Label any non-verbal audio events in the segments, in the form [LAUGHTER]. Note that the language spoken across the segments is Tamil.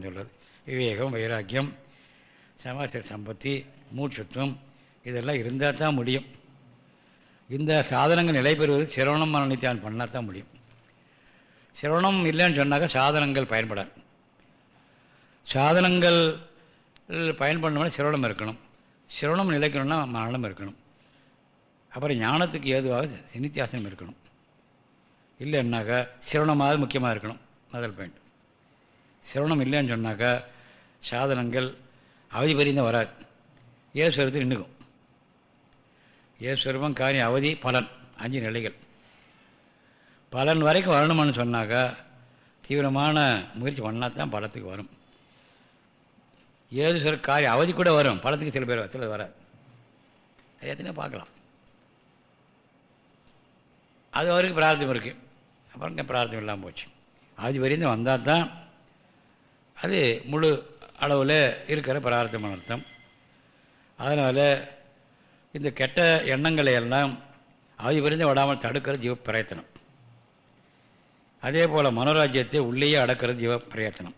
சொல்கிறது விவேகம் வைராக்கியம் சமாச்சார சம்பத்தி மூச்சுத்துவம் இதெல்லாம் இருந்தால் தான் முடியும். இந்த சாதனங்கள் நிலை பெறுவது சிரவணம் மனநித்தியான் பண்ணால் தான் முடியும். சிரவணம் இல்லைன்னு சொன்னாக்கா சாதனங்கள் பயன்படாது. சாதனங்கள் பயன்படணும்னா சிரவணம் இருக்கணும். சிரவணம் நிலைக்கணும்னா மரணம் இருக்கணும். அப்புறம் ஞானத்துக்கு ஏதுவாக நித்தியாசனம் இருக்கணும். இல்லைன்னாக்கா சிரவணமாக முக்கியமாக இருக்கணும். முதல் பாயிண்ட் சிரவணம் இல்லைன்னு சொன்னாக்கா சாதனங்கள் அவதி பரிந்து வராது. ஏசுவரத்தில் நின்றுக்கும் ஏசுவரமும் காரியம் அவதி பலன் அஞ்சு நிலைகள். பலன் வரைக்கும் வரணும்னு சொன்னாக்கா தீவிரமான முயற்சி பண்ணால் தான் பலத்துக்கு வரும். ஏது சொல்ல காரியம் அவதி கூட வரும். பலத்துக்கு சில பேர் சில வராது. அது எத்தனையோ பார்க்கலாம். அது வரைக்கும் பிரார்த்தம் இருக்குது அப்புறம் இங்கே பிரார்த்தம் இல்லாமல் போச்சு. அது வரையும் வந்தால் தான் அது முழு அளவில் இருக்கிற பிரார்த்தம் அர்த்தம். அதனால் இந்த கெட்ட எண்ணங்களை எல்லாம் அது விடாமல் தடுக்கிற ஜீவ பிரயத்தனம். அதே போல் மனோராஜ்யத்தை உள்ளேயே அடக்கிறது ஜீவ பிரயத்தனம்.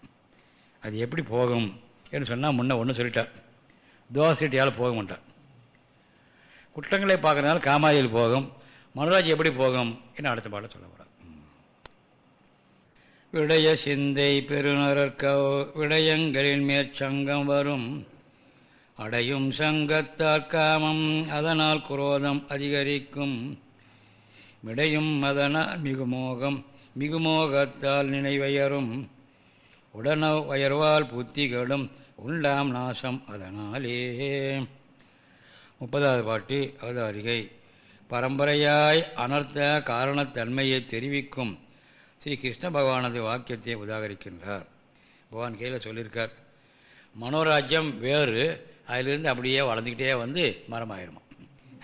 அது எப்படி போகும் என்று சொன்னால் முன்ன ஒன்று சொல்லிட்டார். தோசைட்டியால் போக மாட்டார் குற்றங்களை பார்க்கறதுனால காமாதியில் போகும். மனோராஜ்யம் எப்படி போகும் என்று அடுத்த பாட சொல்ல போகிறார் விடய சிந்தை பெருநரற்க விடயங்களின் மேற்சங்கம் வரும். அடையும் சங்கத்தால் காமம் அதனால் குரோதம் அதிகரிக்கும். விடையும் அதனால் மிகுமோகம் மிகுமோகத்தால் நினைவயரும். உடன உயர்வால் புத்திகளும் உண்டாம் நாசம் அதனாலே. முப்பதாவது பாட்டு அவதாரிகை. பரம்பரையாய் அனர்த்த காரணத்தன்மையை தெரிவிக்கும். ஸ்ரீ கிருஷ்ண பகவானது வாக்கியத்தை உதாகரிக்கின்றார். பகவான் கையில் சொல்லியிருக்கார் மனோராஜ்யம் வேறு அதிலிருந்து அப்படியே வளர்ந்துக்கிட்டே வந்து மரமாயிருமா?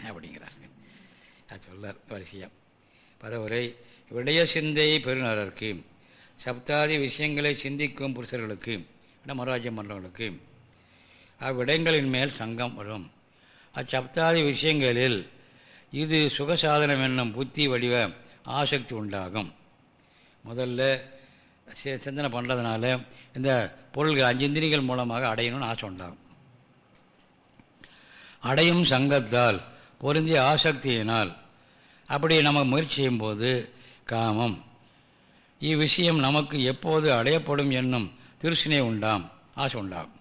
அப்படிங்கிறார். அது சொல்லார் வரிசையாக பரவுரை விடய சிந்தை பெருநரருக்கு சப்தாதி விஷயங்களை சிந்திக்கும் புருஷர்களுக்கு மனோராஜ்யம் பண்ணுறவர்களுக்கு அவ்விடங்களின் மேல் சங்கம் வரும். அச்சப்தாதி விஷயங்களில் இது சுகசாதனம் என்னும் புத்தி வடிவ ஆசக்தி உண்டாகும். முதல்ல சிந்தனை பண்ணுறதுனால இந்த பொருள்கள் அஞ்சிந்திரிகள் மூலமாக அடையணும்னு ஆசை உண்டாகும். அடையும் சங்கத்தால் பொருந்திய ஆசக்தியினால் அப்படி நம்ம முயற்சி செய்யும்போது காமம். இவ்விஷயம் நமக்கு எப்போது அடையப்படும் என்னும் திருசினை உண்டாம் ஆசை உண்டாகும்.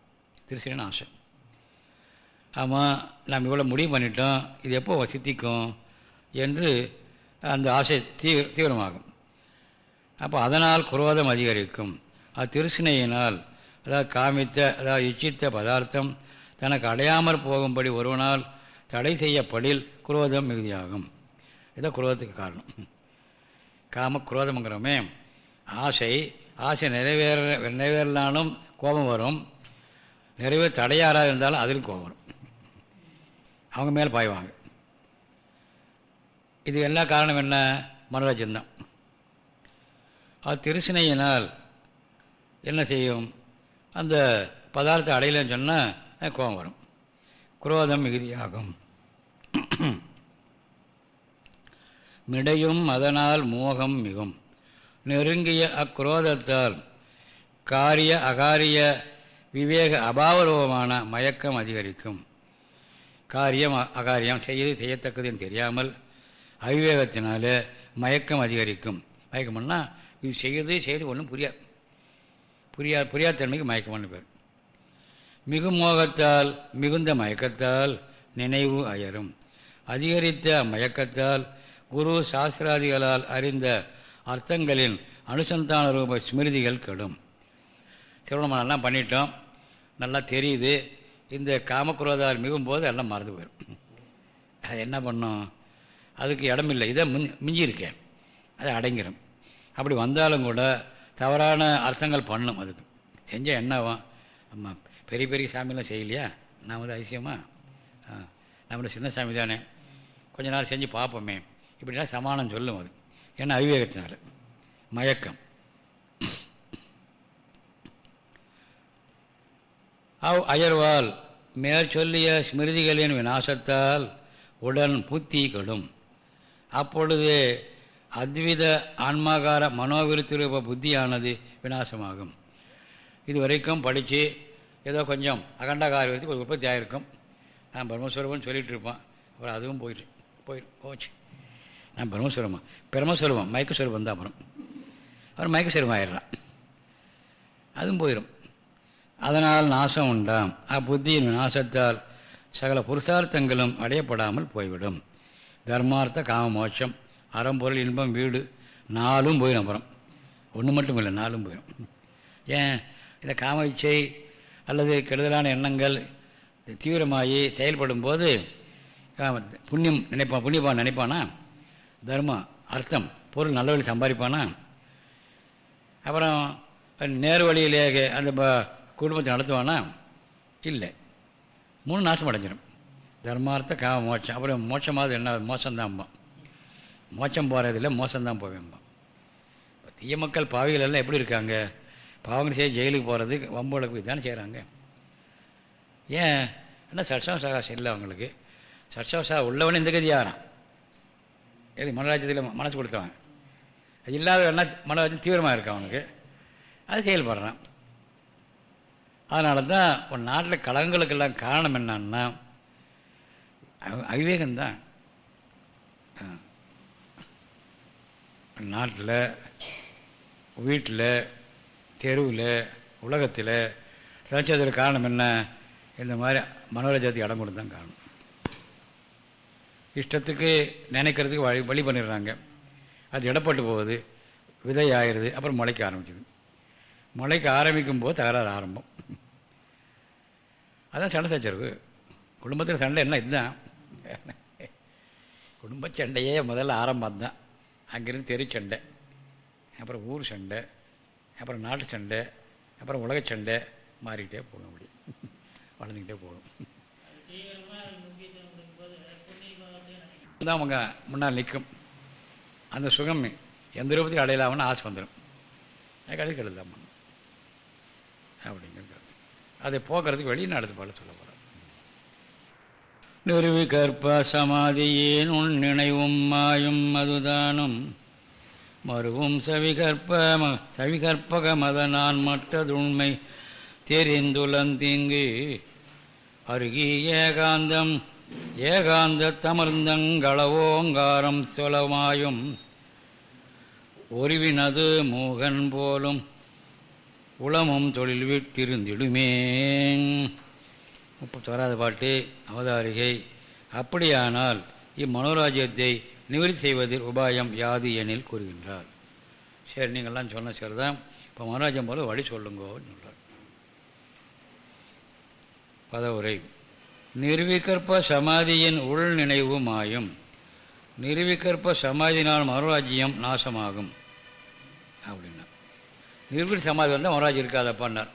திருசினு ஆசை. ஆமாம் நாம் இவ்வளோ முடிவு பண்ணிட்டோம் இது எப்போ சித்திக்கும் என்று அந்த ஆசை தீவிர தீவிரமாகும். அப்போ அதனால் குரோதம் அதிகரிக்கும். அது திருசினையினால் அதாவது காமித்த அதாவது இச்சித்த பதார்த்தம் தனக்கு அடையாமற் போகும்படி ஒருவனால் தடை செய்யப்படில் குரோதம் மிகுதியாகும். இதான் குரோதத்துக்கு காரணம். காம குரோதம்ங்கிறோமே ஆசை ஆசை நிறைவேற நிறைவேறலானும் கோபம் வரும். நிறைவேற தடையாராக இருந்தாலும் அதிலும் கோபம் வரும். அவங்க மேலே பாய்வாங்க. இது என்ன காரணம் என்ன? மனோராஜ்யம்தான் அத்திருசினையினால் என்ன செய்யும்? அந்த பதார்த்தம் அடையலன்னு சொன்னால் கோபம் வரும். குரோதம் மிகுதியாகும். மிடையும் அதனால் மோகம் மிகும். நெருங்கிய அக்குரோதத்தால் காரிய அகாரிய விவேக அபாவரூபமான மயக்கம் அதிகரிக்கும். காரியம் அகாரியம் செய்ய செய்யத்தக்கதுன்னு தெரியாமல் அவிவேகத்தினால மயக்கம் அதிகரிக்கும். மயக்கம்னா இது செய்யுது செய்து ஒன்றும் புரியாது. புரியா புரியாதன்மைக்கு மயக்கம்னு பேர். மிகு மோகத்தால் மிகுந்த மயக்கத்தால் நினைவு அயரும். அதிகரித்த மயக்கத்தால் குரு சாஸ்திராதிகளால் அறிந்த அர்த்தங்களின் அனுசந்தான ரூப ஸ்மிருதிகள் கெடும். திருவண்ணாமலாம் பண்ணிட்டோம். நல்லா தெரியுது. இந்த காமக்குரோதால் மிகும்போது எல்லாம் மறந்து போயிடும் அது என்ன பண்ணும்? அதுக்கு இடமில்லை. இதை மிஞ்சி மிஞ்சியிருக்கேன். அதை அடங்கிடும் அப்படி வந்தாலும் கூட தவறான அர்த்தங்கள் பண்ணும் அதுக்கு. செஞ்சால் என்னவாம் ஆமாம் பெரிய பெரிய சாமிலாம் செய்யலையா? நான் வந்து அதிசயமா? நம்மளோட சின்ன சாமி தானே. கொஞ்ச நாள் செஞ்சு பார்ப்போமே. இப்படிலாம் சமானம் சொல்லும் அது. ஏன்னா அவிவேகத்தினால? மயக்கம். அவ் அயர்வால் மேற்சொல்லிய ஸ்மிருதிகளின் விநாசத்தால் உடன் புத்தி கெடும். அப்பொழுது அத்வித ஆன்மாகார மனோவிருத்திரூப புத்தியானது விநாசமாகும். இது வரைக்கும் படித்து ஏதோ கொஞ்சம் அகண்டகாரியத்துக்கு ஒரு உற்பத்தி ஆகிருக்கும் நான் பிரம்மஸ்வரூபம்னு சொல்லிகிட்டு இருப்பான். அப்புறம் அதுவும் போயிட்டு போயிடும் போச்சு. நான் பிரம்மஸ்வரமா பிரம்மஸ்வரூபம் மயக்கஸ்வரூபம் தான் அப்புறம். அப்புறம் மயக்கஸ்வரூபம் ஆயிடலாம் அதுவும் போயிடும் அதனால் நாசம் உண்டாம். அப்புத்தியின் நாசத்தால் சகல புருஷார்த்தங்களும் அடையப்படாமல் போய்விடும். தர்மார்த்த காம மோட்சம். அறம்பொருள் இன்பம் வீடு நாலும் போயிடும் அப்புறம். ஒன்று மட்டும் இல்லை நாலும் போயிடும் ஏன்? இந்த காமச்சை அல்லது கெடுதலான எண்ணங்கள் தீவிரமாகி செயல்படும் போது புண்ணியம் நினைப்பான் புண்ணியப்பான் நினைப்பானா? தர்மம் அர்த்தம் பொருள் நல்ல வழி சம்பாதிப்பானா? அப்புறம் நேர் வழியிலே அந்த குடும்பத்தை நடத்துவானா? இல்லை. மூணு நாசம் அடைஞ்சிடும் தர்மார்த்த காம மோட்சம். அப்புறம் மோட்சமாவது என்ன? மோசம்தான்பான் மோச்சம் போகிறதில்ல மோசம்தான் போவேன்பான் இப்போ தீய மக்கள் பாவிகள் எல்லாம் எப்படி இருக்காங்க? பாவங்கள் செய்ய ஜெயிலுக்கு போகிறது வம்புகளுக்கு போய் தானே செய்கிறாங்க ஏன்? என்ன சட்சம் இல்லை அவங்களுக்கு. சட்சம் சா உள்ளவனே இந்த கதி ஆகிறான் எது மனராஜ்யத்தில் மனசு கொடுத்தவன். அது இல்லாத என்ன மனராஜ்யம் தீவிரமாக இருக்கும் அவனுக்கு. அது செயல்படுறான். அதனால தான் ஒரு நாட்டில் கலகங்களுக்கெல்லாம் காரணம் என்னன்னா அவிவேகம்தான். நாட்டில் வீட்டில் தெருவில் உலகத்தில் சச்சத்தில் காரணம் என்ன? இந்த மாதிரி மனோரஞ்சத்துக்கு இடம் கொடுத்து தான் காரணம். இஷ்டத்துக்கு நினைக்கிறதுக்கு வழி வழி பண்ணிடுறாங்க. அது இடப்பட்டு போகுது விதை ஆயிடுது அப்புறம் முளைக்க ஆரம்பிச்சிது. முளைக்க ஆரம்பிக்கும் போது தகராறு ஆரம்பம். அதான் சண்டை சச்சரவு. குடும்பத்தில் சண்டை என்ன இதுதான்? குடும்ப சண்டையே முதல்ல ஆரம்பம் தான் அங்கேருந்து தெரு சண்டை அப்புறம் ஊர் சண்டை அப்புறம் நாட்டு சண்டை அப்புறம் உலக சண்டை மாறிக்கிட்டே போகணும் அப்படி. வளர்ந்துக்கிட்டே போகணும் தான் அவங்க முன்னால் நிற்கும். அந்த சுகம் எந்த ரூபத்தையும் அடையலாம்னு ஆசை வந்துடும். அது அப்படிங்கிற கருத்து. அதை போக்குறதுக்கு வெளியே நடத்து போல சொல்ல போகிறோம் சமாதியேன் உன் நினைவும் மாயும் மதுதானும் மறுவும் சவிகற்ப சவிகற்பக மதனான் மற்றதுண்மை தெரிந்துலந்தீங்கு அருகி ஏகாந்தம் ஏகாந்த தமர்ந்தங்களவோங்காரம் சொலமாயும். ஒருவினது மூகன் போலும் உளமும் தொழில் விட்டிருந்திடுமே முப்பத்தோராது பாட்டு அவதாரிகை. அப்படியானால் இம்மனோராஜ்யத்தை நிவர்த்தி செய்வதில் உபாயம் யாது எனில் கூறுகின்றார். சரி நீங்கள்லாம் சொன்ன சரிதான். இப்போ மனோராஜ்யம் போல வழி சொல்லுங்கோன்னு சொல்கிறார் பதவுரை. நிர்விகற்ப சமாதியின் உள் நினைவு மாயும். நிர்விகற்ப சமாதினால் மனோராஜ்யம் நாசமாகும். அப்படின்னா. நிர்வீர் சமாதி வந்தால் மனோராஜ் இருக்காதப்பான்னார்.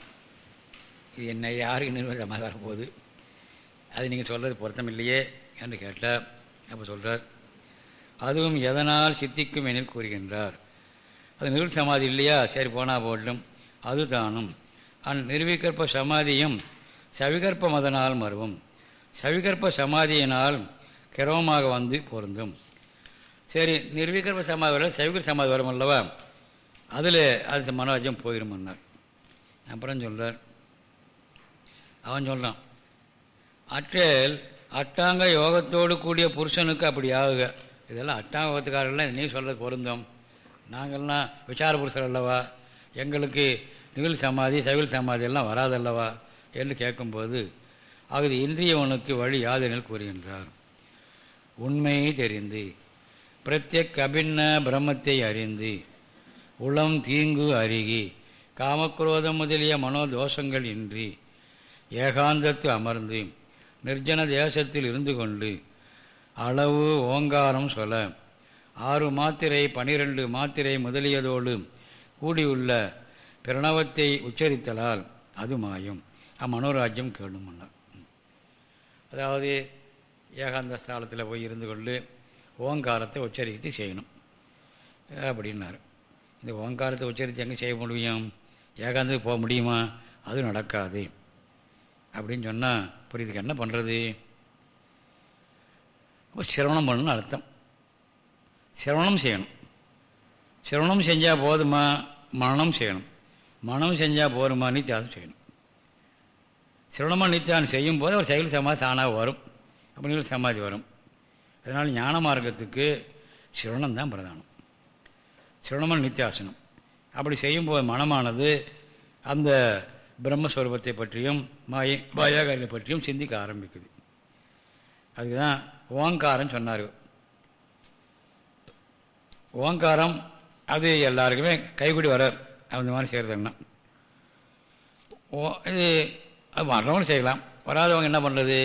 இது என்ன யாருக்கு நிர்வீர் சமாதி வரப்போகுது அது நீங்கள் சொல்கிறது பொருத்தம் இல்லையே என்று கேட்டால் அப்போ சொல்கிறார் அதுவும் எதனால் சித்திக்கும் எனில்? கூறுகின்றார். அது நிருள் சமாதி இல்லையா? சரி போனால் போட்டும். அதுதானும். அந் நிர்விகற்ப சமாதியும் சவிகற்ப மதனால் மருவும். சவிகற்ப சமாதியினால் கிரமமாக வந்து பொருந்தும். சரி நிர்விகற்ப சமாதி வர சவிகர் சமாதி வரும் அல்லவா? அதில் அது மனோஜம் போயிடும் அப்புறம் சொல்கிறார் அவன் சொல்கிறான் அற்றேல் அட்டாங்க யோகத்தோடு கூடிய புருஷனுக்கு அப்படி ஆகுக. இதெல்லாம் அட்டாங்க யோகத்துக்காரர்கள்லாம் நீ சொல்கிறது பொருந்தோம். நாங்கள்லாம் விசார புருஷர் அல்லவா? எங்களுக்கு நிகழ் சமாதி சவில் சமாதி எல்லாம் வராதல்லவா? என்று கேட்கும்போது ஆகுது இன்றியவனுக்கு வழி யாதெனில் கூறுகின்றார். உண்மையை தெரிந்து பிரத்யக் அபின்ன பிரம்மத்தை அறிந்து உளம் தீங்கு அருகி காமக்ரோதம் முதலிய மனோதோஷங்கள் இன்றி ஏகாந்தத்தில் அமர்ந்து நிர்ஜன தேசத்தில் இருந்து கொண்டு அளவு ஓங்காரம் சொல்ல. ஆறு மாத்திரை பனிரெண்டு மாத்திரை முதலியதோடு கூடியுள்ள பிரணவத்தை உச்சரித்தலால் அது மாயும். அம்மனோராஜ்யம் கேளும் அதாவது ஏகாந்த ஸ்தானத்தில் போய் இருந்து கொண்டு ஓங்காரத்தை உச்சரித்து செய்யணும். அப்படின்னார். இந்த ஓங்காரத்தை உச்சரித்து எங்கே செய்ய முடியும்? ஏகாந்தத்துக்கு போக முடியுமா? அது நடக்காது. அப்படின்னு சொன்னால் புரியுதுக்கு என்ன பண்ணுறது அப்போ சிரவணம் பண்ணணும்னு அர்த்தம். சிரவணம் செய்யணும். சிரவணம் செஞ்சால் போதுமா? மனம் செய்யணும். மனம் செஞ்சால் போதுமா? நித்தியாசம் செய்யணும். சிரவணமாக நித்தியாசம் செய்யும் போது ஒரு செயல் சமாதி தானாக வரும். அப்படின்னு சமாதி வரும். அதனால் ஞான மார்க்கத்துக்கு சிரவணம் தான் பிரதானம். சிரவணமாக நித்தியாசனம் அப்படி செய்யும்போது மனமானது அந்த பிரம்மஸ்வரூபத்தை பற்றியும் மாயை மாயாகாரியை பற்றியும் சிந்திக்க ஆரம்பிக்குது. அதுக்கு தான் ஓங்காரம் சொன்னார் ஓங்காரம் அது எல்லாருக்குமே கைகூடி வரார். அந்த மாதிரி செய்கிறதுன்னா ஓ இது அது வரவங்களும் செய்யலாம். வராதவங்க என்ன பண்ணுறது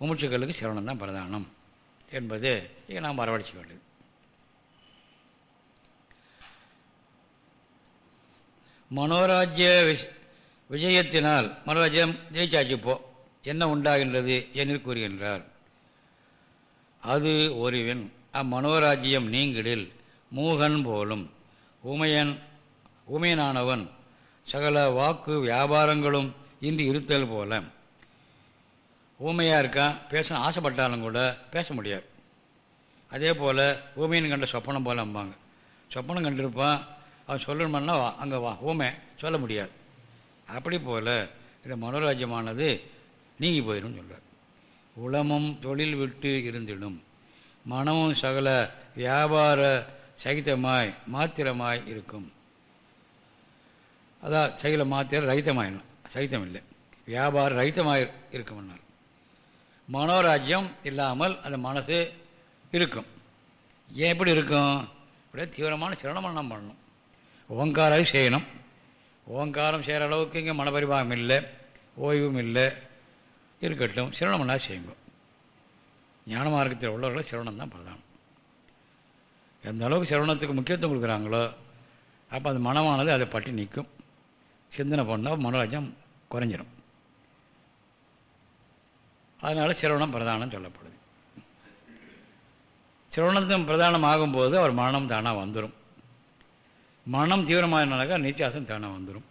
மூச்சுக்களுக்கு சிரவணம் தான் பிரதானம் என்பது இங்கே நாம் வரவழைச்சிக்க வேண்டியது மனோராஜ்ய விஷ விஜயத்தினால் மனோரஜம் ஜெயிச்சாச்சு போ என்ன உண்டாகின்றது? என்று கூறுகின்றார். அது ஒருவன் அம்மனோராஜ்யம் நீங்கிடில் மூகன் போலும் உமையன் உமையனானவன் சகல வாக்கு வியாபாரங்களும் இன்றி இருத்தல் போல. ஊமையாக இருக்கான் பேச ஆசைப்பட்டாலும் கூட பேச முடியாது. அதே போல் ஊமையின் கண்ட சொப்பனம் போல அம்பாங்க. சொப்பனம் கண்டிருப்பான். அவன் சொல்லணும்னா வா அங்கே வா ஊமை சொல்ல முடியாது. அப்படி போல் இந்த மனோராஜ்யமானது நீங்கி போயிடும் சொல்கிறார் உளமும் தொழில் விட்டு இருந்திடும். மனமும் சகல வியாபார சகிதமாய் மாத்திரமாய் இருக்கும். அதான் சகல மாத்திர ரகிதமாயிடும் சகிதம் இல்லை வியாபார ரகிதமாக இருக்கும்னால் மனோராஜ்யம் இல்லாமல் அந்த மனசு இருக்கும். ஏன் எப்படி இருக்கும்? இப்படியே தீவிரமான சிரவணம் பண்ணணும். ஓங்காராக செய்யணும் ஓங்காரம் செய்கிற அளவுக்கு இங்கே மனபரிபாகம் இல்லை ஓய்வும் இல்லை இருக்கட்டும் சிரவணம்னா செய்யுங்க. ஞான மார்க்கத்தில் உள்ளவர்கள் சிரவணம் தான் பிரதானம். எந்த அளவுக்கு சிரவணத்துக்கு முக்கியத்துவம் கொடுக்குறாங்களோ அப்போ அந்த மனமானது அதை பற்றி நிற்கும் சிந்தனை பண்ணால் மனோராஜ்யம் குறைஞ்சிடும் அதனால் சிரவணம் பிரதானம் சொல்லப்படுது. சிரவணத்தும் பிரதானம் ஆகும்போது அவர் மரணம் தானாக வந்துடும் மனம் தீவிரமானாக்கா நித்தியாசம் தானாக வந்துடும்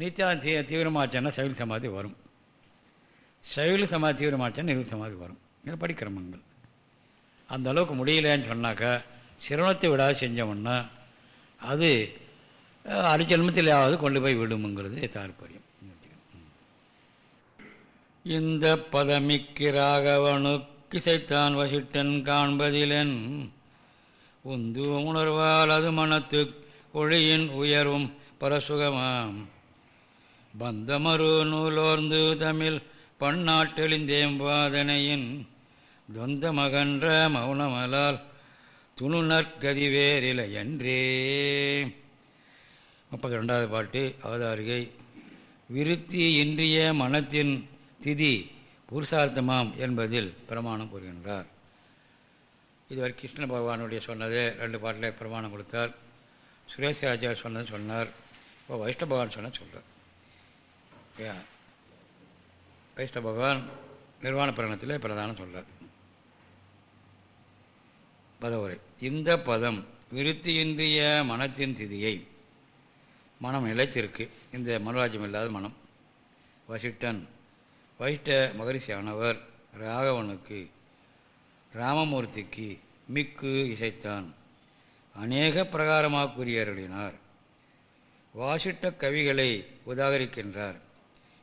நித்தியாசம் தீ தீவிரமாச்சுன்னா சைவில் சமாதி வரும். சைவில் சமாதி தீவிரமாச்சுன்னா நிறுவ சமாதி வரும். இது படிக்கிரமங்கள் அந்த அளவுக்கு முடியலன்னு சொன்னாக்கா சிரவணத்தை விடாது செஞ்சோம்னா அது அரிஜன்மத்திலாவது கொண்டு போய் விடுமுங்கிறது தாற்பயம். இந்த பதமிக்கிராகவனுக்கிசைத்தான் வசிட்டன் காண்பதிலன். உந்து உணர்வால் அது மனத்துக்கு ஒளியின் உயர்வும் பரசுகமாம். பந்தமரு நூலோர்ந்து தமிழ் பன்னாட்டெளிந்தேம்பாதனையின் தொந்த மகன்ற மௌனமலால் துணுநற்கதிவேரிலையன்றே என்றே முப்பத்தி ரெண்டாவது பாட்டு அவதாரிகை. விருத்தி இன்றிய மனத்தின் திதி புருஷார்த்தமாம் என்பதில் பிரமாணம் கூறுகின்றார். இதுவரை கிருஷ்ண பகவானுடைய சொன்னதே ரெண்டு பாட்டில் பிரமாணம் கொடுத்தார். சுரேஷராஜார் சொன்னது சொன்னார். இப்போ வைஷ்ணவ பகவான் சொன்ன சொல்கிறார் வைஷ்ணவ பகவான் நிர்வாண பிரணத்தில் பிரதானம் சொல்கிறார் பதவுரை. இந்த பதம் விருத்தியின்றிய மனத்தின் திதியை மனம் நிலைத்திருக்கு. இந்த மனோராஜ்யம் இல்லாத மனம். வசிட்டன் வைஷ்ட மகரிஷியானவர் ராகவனுக்கு ராமமூர்த்திக்கு மிக்கு இசைத்தான். அநேக பிரகாரமாக கூறியருளினார் வாசிட்ட கவிகளை உதாகரிக்கின்றார்.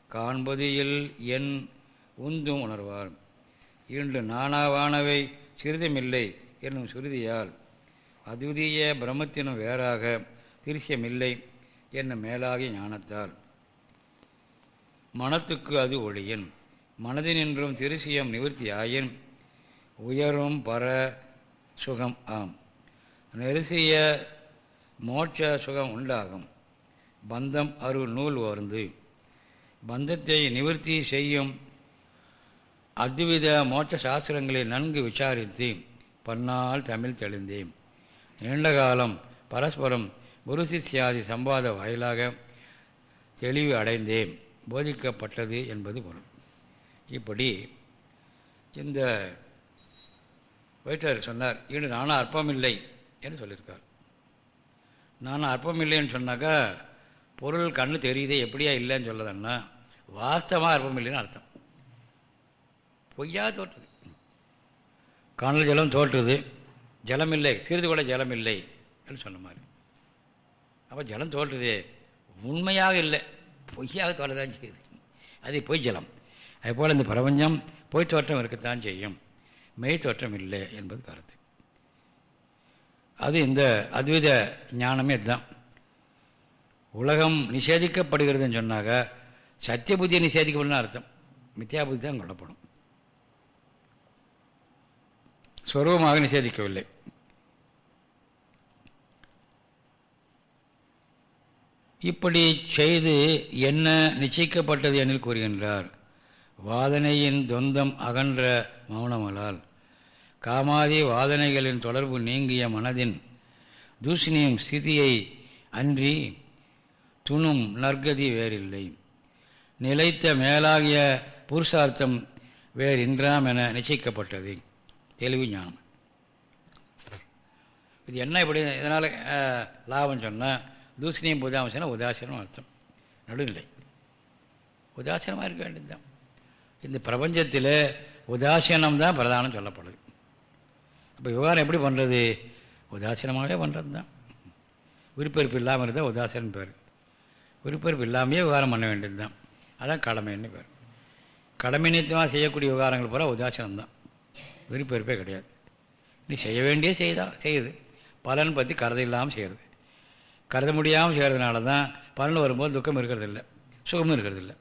காண்பதியில் என் உந்தும் உணர்வார். இன்று நானாவானவை சிறிதமில்லை என்னும் சுருதியால் அதுதீய பிரம்மத்தினும் வேறாக திருஷ்யமில்லை என்னும் மேலாகிய ஞானத்தால். மனத்துக்கு அது ஒளியின் மனதினின்றும் திருசியம் நிவர்த்தியாயின் உயரும் பர சுகம் ஆம். நெரிசிய மோட்ச சுகம் உண்டாகும். பந்தம் அருள் நூல் ஓர்ந்து. பந்தத்தை நிவர்த்தி செய்யும் அத்வித மோட்ச சாஸ்திரங்களை நன்கு விசாரித்து பன்னால் தமிழ் தெளிந்தேன். நீண்ட காலம் பரஸ்பரம் குருசிஷ்யாதி சம்பாத வாயிலாக தெளிவு அடைந்தேன். போதிக்கப்பட்டது என்பது பொருள். இப்படி இந்த வைட்டர் சொன்னார் இன்று நானும் அற்பமில்லை. என்று சொல்லியிருக்கார் அர்பம் இல்லைன்னு சொன்னாக்கா பொருள் கண்ணு தெரியுதே எப்படியா இல்லைன்னு சொல்லதன்னா வாஸ்தவமாக அற்பமில்லைன்னு அர்த்தம். பொய்யா தோற்றுது. காணல் ஜலம் தோற்றுது. ஜலம் இல்லை. சிறிது கூட ஜலம் இல்லை என்று சொன்ன மாதிரி. அப்போ ஜலம் தோற்றுதே. உண்மையாக இல்லை. பொய்யாக தோன்றதான் செய்யுது. அது பொய் ஜலம். அதுபோல் இந்த பிரபஞ்சம் பொய் தோற்றம் இருக்கத்தான் செய்யும். மெய் தோற்றம் இல்லை என்பது கருத்து. அது இந்த அத்வித ஞானமே இதுதான். உலகம் நிஷேதிக்கப்படுகிறதுன்னு சொன்னாக்க சத்திய புத்தியை நிஷேதிக்கப்படும் அர்த்தம். மித்யா புத்தி தான் கொல்லப்படும் ஸ்வரூபமாக நிஷேதிக்கவில்லை. இப்படி செய்து என்ன நிச்சயிக்கப்பட்டது எனில் கூறுகின்றார். வாதனையின் தொந்தம் அகன்ற மௌனமலால். காமாதி வாதனைகளின் தொடர்பு நீங்கிய மனதின் தூஷணியும் ஸ்திதியை அன்றி துணும் நற்கதி வேறில்லை. நிலைத்த மேலாகிய புருஷார்த்தம் வேறின்றாம் என நிச்சயிக்கப்பட்டது. தெளிவு ஞானம். இது என்ன இப்படி இதனால் லாபம் சொன்னால் தூசணியும் புதாம்சனா உதாசீனம் அர்த்தம். நடுநிலை. உதாசீனமாக இருக்க வேண்டியதுதான். இந்த பிரபஞ்சத்தில் உதாசீனம் தான் பிரதானம் சொல்லப்படுது. அப்போ விவகாரம் எப்படி பண்ணுறது உதாசீனமாகவே பண்ணுறது தான் விருப்பெருப்பு இல்லாமல் இருந்தால் உதாசீனம் பேர். விருப்பெருப்பு இல்லாமையே விவகாரம் பண்ண வேண்டியது தான் அதான் கடமைன்னு பேர். கடமை நித்தமாக செய்யக்கூடிய விவகாரங்கள் பூரா உதாசீனம் தான் விருப்பெருப்பே கிடையாது. நீ செய்ய வேண்டிய செய்தா செய்யுது. பலன் பற்றி கருத இல்லாமல் செய்கிறது கருத முடியாமல் செய்கிறதுனால தான் பலன் வரும்போது துக்கம் இருக்கிறதில்ல சுகமும் இருக்கிறதில்ல.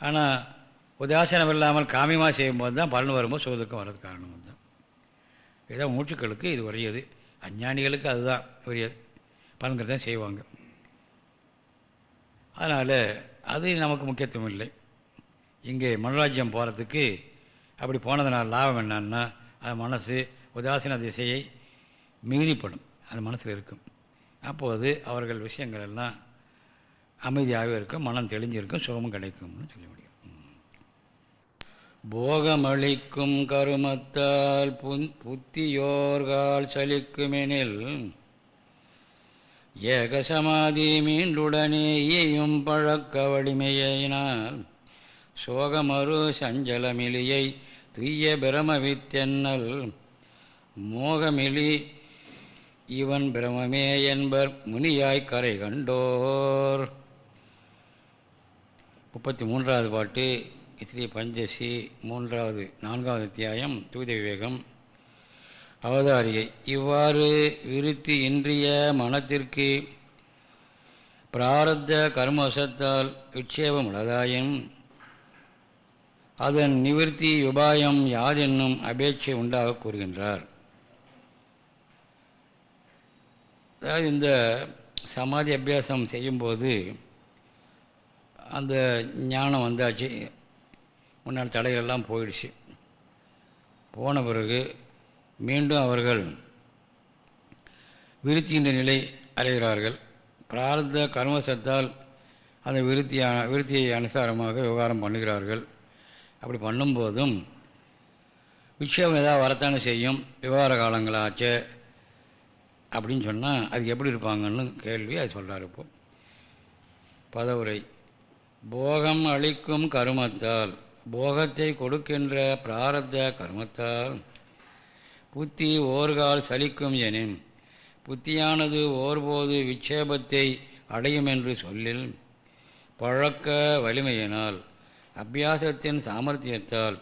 ஆனால் உதாசனம் இல்லாமல் காமியமாக செய்யும்போது தான் பலன் வரும்போது சுகதுக்கம் வர்றது காரணம். இதுதான் மூச்சுக்களுக்கு இது உரியது. அஞ்ஞானிகளுக்கு அதுதான் உரியது. பலன்கிறது தான் செய்வாங்க. அதனால் அது நமக்கு முக்கியத்துவம் இல்லை. இங்கே மனோராஜ்யம் போகிறதுக்கு அப்படி போனதுனால லாபம் என்னன்னா அது மனசு உதாசீன திசையை மிகுதிப்படும். அது மனசில் இருக்கும். அப்போது அவர்கள் விஷயங்கள் எல்லாம் அமைதியாகவே இருக்கும் மனம் தெளிஞ்சிருக்கும் சுகமும் கிடைக்கும்னு சொல்ல போகமளிக்கும் கருமத்தால் புத்தியோர்கால் சலிக்குமெனில் ஏக சமாதி மீண்டுடனே இயையும் பழக்க வலிமையினால் சோகமரு சஞ்சலமிலியை துய்ய பிரமவித்தென்னல் மோகமிலி இவன் பிரமமே என்பர் முனியாய் கரை கண்டோர். முப்பத்தி மூன்றாவது பாட்டு ஸ்ரீ பஞ்சசி மூன்றாவது நான்காவது அத்தியாயம் தூத விவேகம். அவதாரியை இவ்வாறு விருத்தி இன்றிய மனத்திற்கு பிராரத்த கர்மவசத்தால் விட்சேபம் உள்ளதாயின் அதன் நிவர்த்தி உபாயம் யாதென்னும் அபேட்சை உண்டாக கூறுகின்றார். அதாவது இந்த சமாதி அபியாசம் செய்யும்போது அந்த ஞானம் வந்தாச்சு. முன்னால் தலைகளெல்லாம் போயிடுச்சு. போன பிறகு மீண்டும் அவர்கள் விருத்தியின் நிலை அடைகிறார்கள். பிரார்த்த கர்மசத்தால் அந்த விருத்தியான விருத்தியை அனுசாரமாக விவகாரம் பண்ணுகிறார்கள். அப்படி பண்ணும்போதும் விஷயம் ஏதாவது வரத்தானே செய்யும்? விவகார காலங்களாச்சே அப்படின்னு சொன்னால் அது எப்படி இருப்பாங்கன்னு கேள்வி அது சொல்கிறார் இப்போ. பதவுரை. போகம் அளிக்கும் கருமத்தால் போகத்தை கொடுக்கின்ற பிராரத்த கர்மத்தால் புத்தி ஓர்கால் சலிக்கும் எனின் புத்தியானது ஓர்போது விட்சேபத்தை அடையும் என்று சொல்லில் பழக்க வலிமையினால் அபியாசத்தின் சாமர்த்தியத்தால்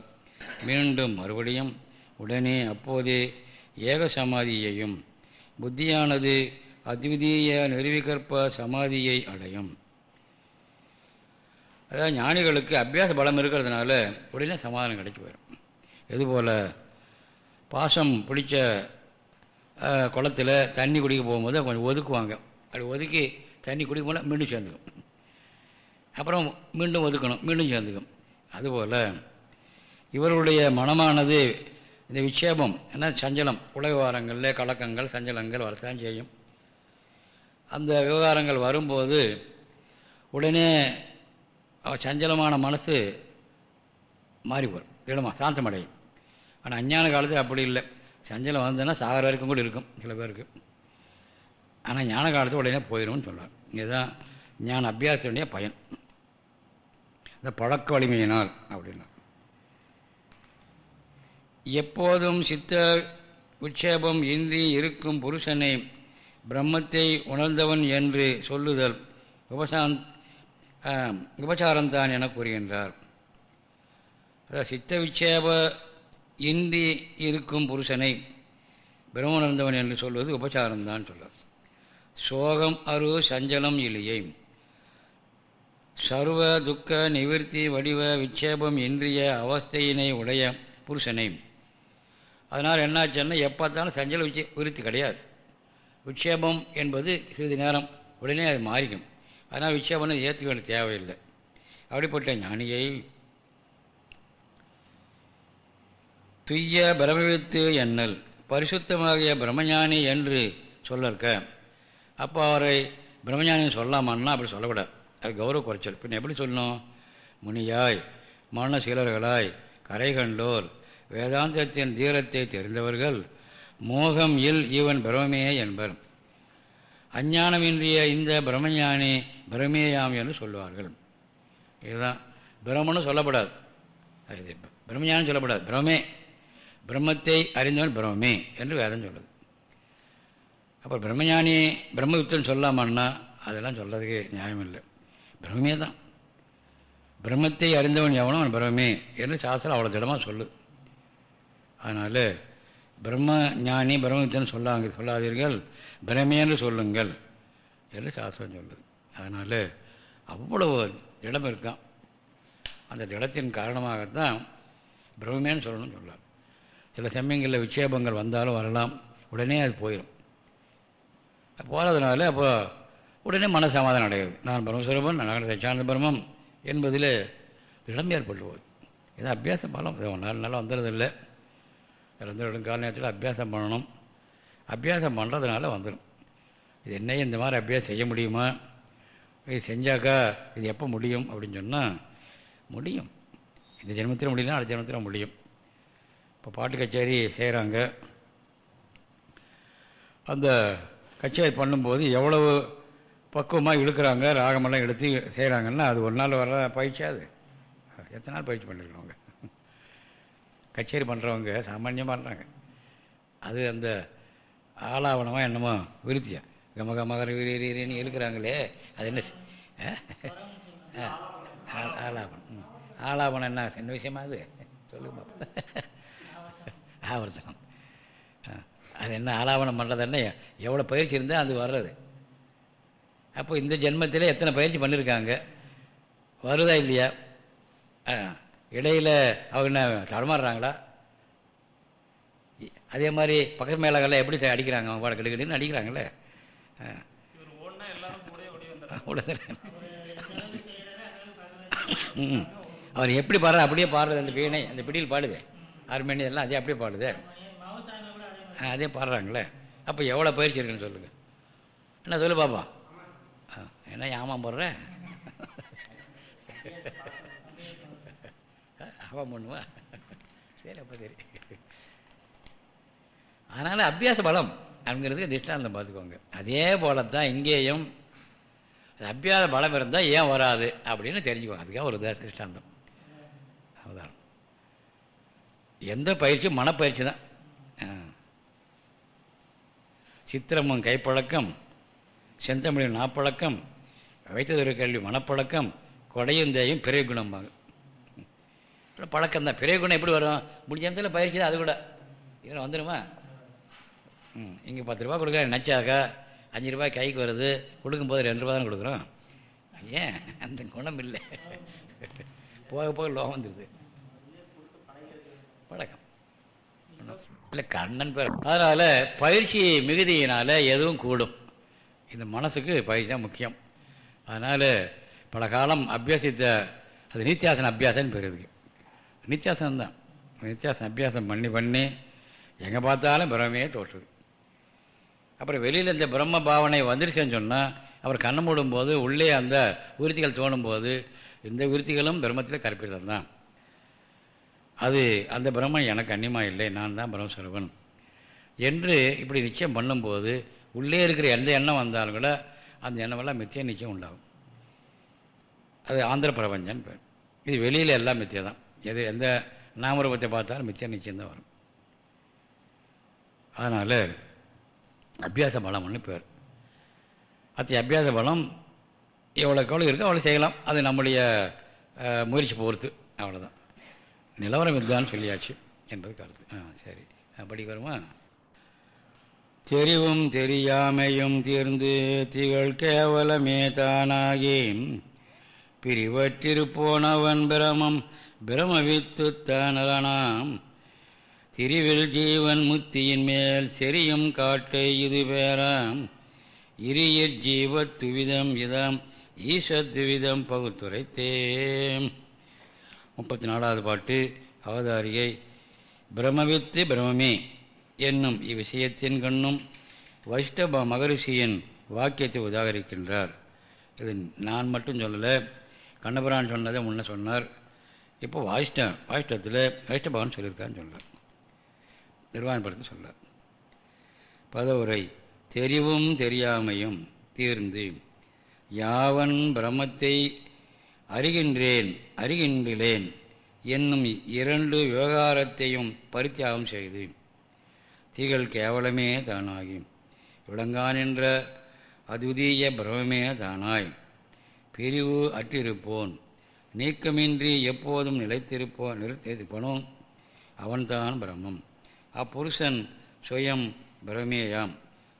மீண்டும் மறுபடியும் உடனே அப்போதே ஏக சமாதியையும் புத்தியானது அத்விதீய நிறுவிகற்ப சமாதியை அடையும். அதாவது ஞானிகளுக்கு அபியாச பலம் இருக்கிறதுனால உடனே சமாதானம் கிடைச்சி போயிடும். இதுபோல் பாசம் பிடிச்ச குளத்தில் தண்ணி குடிக்க போகும்போது கொஞ்சம் ஒதுக்குவாங்க. அப்படி ஒதுக்கி தண்ணி குடிக்கும் போது மீண்டும் சேர்ந்துக்கும். அப்புறம் மீண்டும் ஒதுக்கணும் மீண்டும் சேர்ந்துக்கும். அதுபோல் இவர்களுடைய மனமானது இந்த விட்சேபம் என்ன சஞ்சலம் உலக விவகாரங்களில் கலக்கங்கள் சஞ்சலங்கள் வரத்தான் செய்யும். அந்த விவகாரங்கள் வரும்போது உடனே சஞ்சலமான மனசு மாறி போகும் இடமா சாந்தமடையும். ஆனால் அஞ்ஞான காலத்தில் அப்படி இல்லை. சஞ்சலம் வந்ததுன்னா சாகர வரைக்கும் கூட இருக்கும் சில பேருக்கு. ஆனால் ஞான காலத்தில் உடனே போயிடும்னு சொல்கிறார் இதுதான் ஞான அபியாசத்துடைய பயன். இந்த பழக்க வலிமையினால் அப்படின்னா. எப்போதும் சித்த உட்சேபம் இன்றி இருக்கும் புருஷனை பிரம்மத்தை உணர்ந்தவன் என்று சொல்லுதல் உபசாந்த் உபசாரம்தான் என கூறுகின்றார். சித்த விட்சேப இன்றி இருக்கும் புருஷனை பிரம்மநந்தவன் என்று சொல்வது உபச்சாரம்தான் சொல்ல சோகம் அரு சஞ்சலம் இல்லையை சர்வ துக்க நிவிற்த்தி வடிவ விட்சேபம் இன்றிய அவஸ்தையினை உடைய புருஷனை. அதனால் என்னாச்சுன்னா எப்போத்தாலும் சஞ்சல விச்ச விருத்தி கிடையாது. விட்சேபம் என்பது சிறிது நேரம் உடனே அது மாறிக்கும். அதனால் விட்சேபம் ஏற்றுக்க வேண்டிய தேவையில்லை. அப்படிப்பட்ட ஞானியை துய்ய பிரமவித்து எண்ணல் பரிசுத்தமாகிய பிரம்மஞானி என்று சொல்லற்க. அப்போ அவரை பிரம்மஞானி சொல்லாமான்னா அப்படி சொல்லக்கூடாது. அது கௌரவ குறைச்சல். பின் எப்படி சொல்லணும்? முனியாய் மரணசீலர்களாய் கரை கண்டோர் வேதாந்தத்தின் தீரத்தை தெரிந்தவர்கள் மோகம் இல் ஈவன் பிரமே என்பர். அஞ்ஞானமின்றிய இந்த பிரம்மஞானி பிரமேயாம் என்று சொல்லுவார்கள். இதுதான். பிரம்மன்னு சொல்லப்படாது. அது பிரம்மஞானம் சொல்லப்படாது. பிரமே. பிரம்மத்தை அறிந்தவன் பிரம்மே என்று வேதம் சொல்லுது. அப்போ பிரம்மஞானி பிரம்மயுத்தன் சொல்லாமான்னா அதெல்லாம் சொல்கிறதுக்கு நியாயம் இல்லை. பிரம்மே தான். பிரம்மத்தை அறிந்தவன் எவனோ அவன் பிரம்மே என்று சாஸ்திரம் அவ்வளோ திடமாக சொல்லுது. அதனால் பிரம்ம ஞானி பிரம்மத்தன் சொல்லாங்க சொல்லாதீர்கள். பிரமேன்னு சொல்லுங்கள். என்று சாஸ்திரம் சொல்லுது. அதனால் அவ்வளவு திடம் இருக்கான் அந்த திடத்தின் காரணமாகத்தான் பிரம்மேன்னு சொல்லணும்னு சொல்லலாம் சில சமயங்களில் விட்சேபங்கள் வந்தாலும் வரலாம். உடனே அது போயிடும் போகிறதுனால அப்போ உடனே மனசமாதானம் அடைகிறது. நான் பிரம்மஸ்வரூபன் நான் சச்சானந்த பிரம்மம் என்பதில் திடம் ஏற்பட்டு போகுது. இது அபியாச பலம். நாலு நாளாக வந்துடுறதில்லை. இறந்து ரெண்டு கால நேரத்தில் அபியாசம் பண்ணணும். அபியாசம் பண்ணுறதுனால வந்துடும் இது என்ன இந்த மாதிரி அபியாசம் செய்ய முடியுமா? இது செஞ்சாக்கா இது எப்போ முடியும் அப்படின்னு சொன்னால் முடியும். இந்த ஜென்மத்தில் முடியலாம் அடுத்த ஜென்மத்தில் முடியும். இப்போ பாட்டு கச்சேரி செய்கிறாங்க அந்த கச்சேரி பண்ணும்போது எவ்வளவு பக்குவமாக இழுக்கிறாங்க ராகமெல்லாம் எடுத்து செய்கிறாங்கன்னா அது ஒரு நாள் வர பயிற்சி அது. எத்தனை நாள் பயிற்சி பண்ணிருக்கவங்க கச்சேரி பண்ணுறவங்க சாமான்யமாக பண்ணுறாங்க அது அந்த ஆலாவணமாக என்னமோ விருத்தியா? கம கமகர விரின்னு இழுக்கிறாங்களே அது என்ன ஆலாபனம் ஆலாபனம் என்ன சின்ன விஷயமா அது? சொல்லுங்க ஆவர்த்தனம். அது என்ன ஆலாபனம் பண்ணுறது என்ன? எவ்வளோ பயிற்சி இருந்தால் அது வர்றது. அப்போ இந்த ஜென்மத்தில் எத்தனை பயிற்சி பண்ணியிருக்காங்க வருதா இல்லையா? இடையில் அவங்க என்ன தடமாடுறாங்களா அதே மாதிரி பக்கத்து மேலகெல்லாம் எப்படி அடிக்கிறாங்க? அவங்க பாட கெடுக்கடின்னு அடிக்கிறாங்களே. அவர் எப்படி பாடுற அப்படியே பாடுறது அந்த வீணை அந்த பிடியில் பாடுது. ஆர்மேனி எல்லாம் அதே அப்படியே பாடுது. அதே பாடுறாங்களே. அப்போ எவ்வளோ பயிற்சி இருக்குன்னு சொல்லுங்கள் என்ன சொல்லு பாப்பா? என்ன ஏமாம் போடுற? அவன் பண்ணுவா. சரி அப்போ சரி. அதனால் அபியாச பலம் அப்படிங்கிறதுக்கு திஷ்டாந்தம் பார்த்துக்கோங்க. அதே போல தான் இங்கேயும் அபியாச பலம் இருந்தால் ஏன் வராது அப்படின்னு தெரிஞ்சுக்கோங்க. அதுக்காக ஒரு திஷ்டாந்தம் அவதாரம் எந்த பயிற்சியும் மனப்பயிற்சி தான். சித்திரமும் கைப்பழக்கம் செந்தமிழின் நாப்பழக்கம் வைத்ததொரு கல்வி மனப்பழக்கம் கொடையந்தையும் பிறகு குணம்பாங்க. பழக்கம் தான். பிறை குணம் எப்படி வரும்? முடிஞ்ச இடத்துல பயிற்சி தான் அது கூட. இதில் வந்துடுமா ம் இங்கே பத்து ரூபா கொடுக்குறேன் நினச்சாக்கா. அஞ்சு ரூபாய் கைக்கு வருது. கொடுக்கும்போது ரெண்டு ரூபா தான் கொடுக்குறோம். ஏன்? அந்த குணம் இல்லை. போக போக லோகம் வந்துடுது பழக்கம். இல்லை கண்ணன் பேர். அதனால் பயிற்சி மிகுதியினால் எதுவும் கூடும். இந்த மனசுக்கு பயிற்சி தான் முக்கியம். அதனால் பல காலம் அபியாசித்த அது நித்தியாசன அபியாசன்னு பேர் இருக்கு. நித்தியாசம்தான். தான் அபியாசம் பண்ணி பண்ணி எங்கே பார்த்தாலும் பிரம்மையே தோற்றுது. அப்புறம் வெளியில் இந்த பிரம்ம பாவனை வந்துருச்சுன்னு சொன்னால் அப்புறம் கண்ணை மூடும்போது உள்ளே அந்த விருத்திகள் தோணும்போது இந்த விருத்திகளும் பிரம்மத்தில் கற்பிதம் தான் அது அந்த பிரம்மன் எனக்கு அந்நியமாக இல்லை நான் தான் பிரம்மஸ்வரூபன். என்று இப்படி நிச்சயம் பண்ணும்போது உள்ளே இருக்கிற எந்த எண்ணம் வந்தாலும் கூட அந்த எண்ணமெல்லாம் மித்திய நிச்சயம் உண்டாகும். அது ஆந்திர பிரபஞ்சன் பேர். இது வெளியில் எல்லாம் மித்திய தான் எது எந்த நாமரூபத்தை பார்த்தாலும் மித்தியம் நிச்சயம்தான் வரும். அதனால் அபியாச பலம்னு பேர். அத்தி அபியாச பலம் எவ்வளோக்கு எவ்வளோ இருக்கோ அவ்வளோ செய்யலாம். அது நம்முடைய முயற்சி பொறுத்து அவ்வளோதான் நிலவரம் இதுதான் சொல்லியாச்சு என்பது கருத்து. ஆ சரி. படிக்க வருமா? தெரிவும் தெரியாமையும் தீர்ந்து திகழ் கேவலமே தானாகி பிரிவற்றிருப்போனவன் பிரமம் பிரமவித்து தானலனாம் திரிவில் ஜீவன் முத்தியின் மேல் செரியும் காட்டை இது பேராம். இரியற் ஜீவத் துவிதம் இதம் ஈசத்துவிதம் துவிதம் முப்பத்தி நாலாவது பாட்டு அவதாரியை பிரமவித்து பிரமமே என்னும் இவ்விஷயத்தின் கண்ணும் வைஷ்டப மகரிஷியின் வாக்கியத்தை உதாகரிக்கின்றார். இது நான் மட்டும் சொல்லலை கண்ணபுரான் சொன்னதை முன்ன சொன்னார். இப்போ வாயிஷ்டம் வாயிஷ்டத்தில் வைஷ்ட பவன் சொல்லியிருக்கான்னு சொல்கிறார் நிர்வாணப்படுத்த சொல்கிறார் பதவுரை தெரிவும் தெரியாமையும் தீர்ந்து யாவன் பிரம்மத்தை அறிகின்றேன் அறிகின்றேன் என்னும் இரண்டு விவகாரத்தையும் பரித்தியாகம் செய்து திகழ் கேவலமே தானாகி விளங்கான் என்ற பிரமமே தானாய் பிரிவு அற்றிருப்போன் நீக்கமின்றி எப்போதும் நிலைத்திருப்போ நிலைத்திருப்பனும் அவன்தான் பிரம்மம். அப்புருஷன் சுயம் பிரமேயாம்.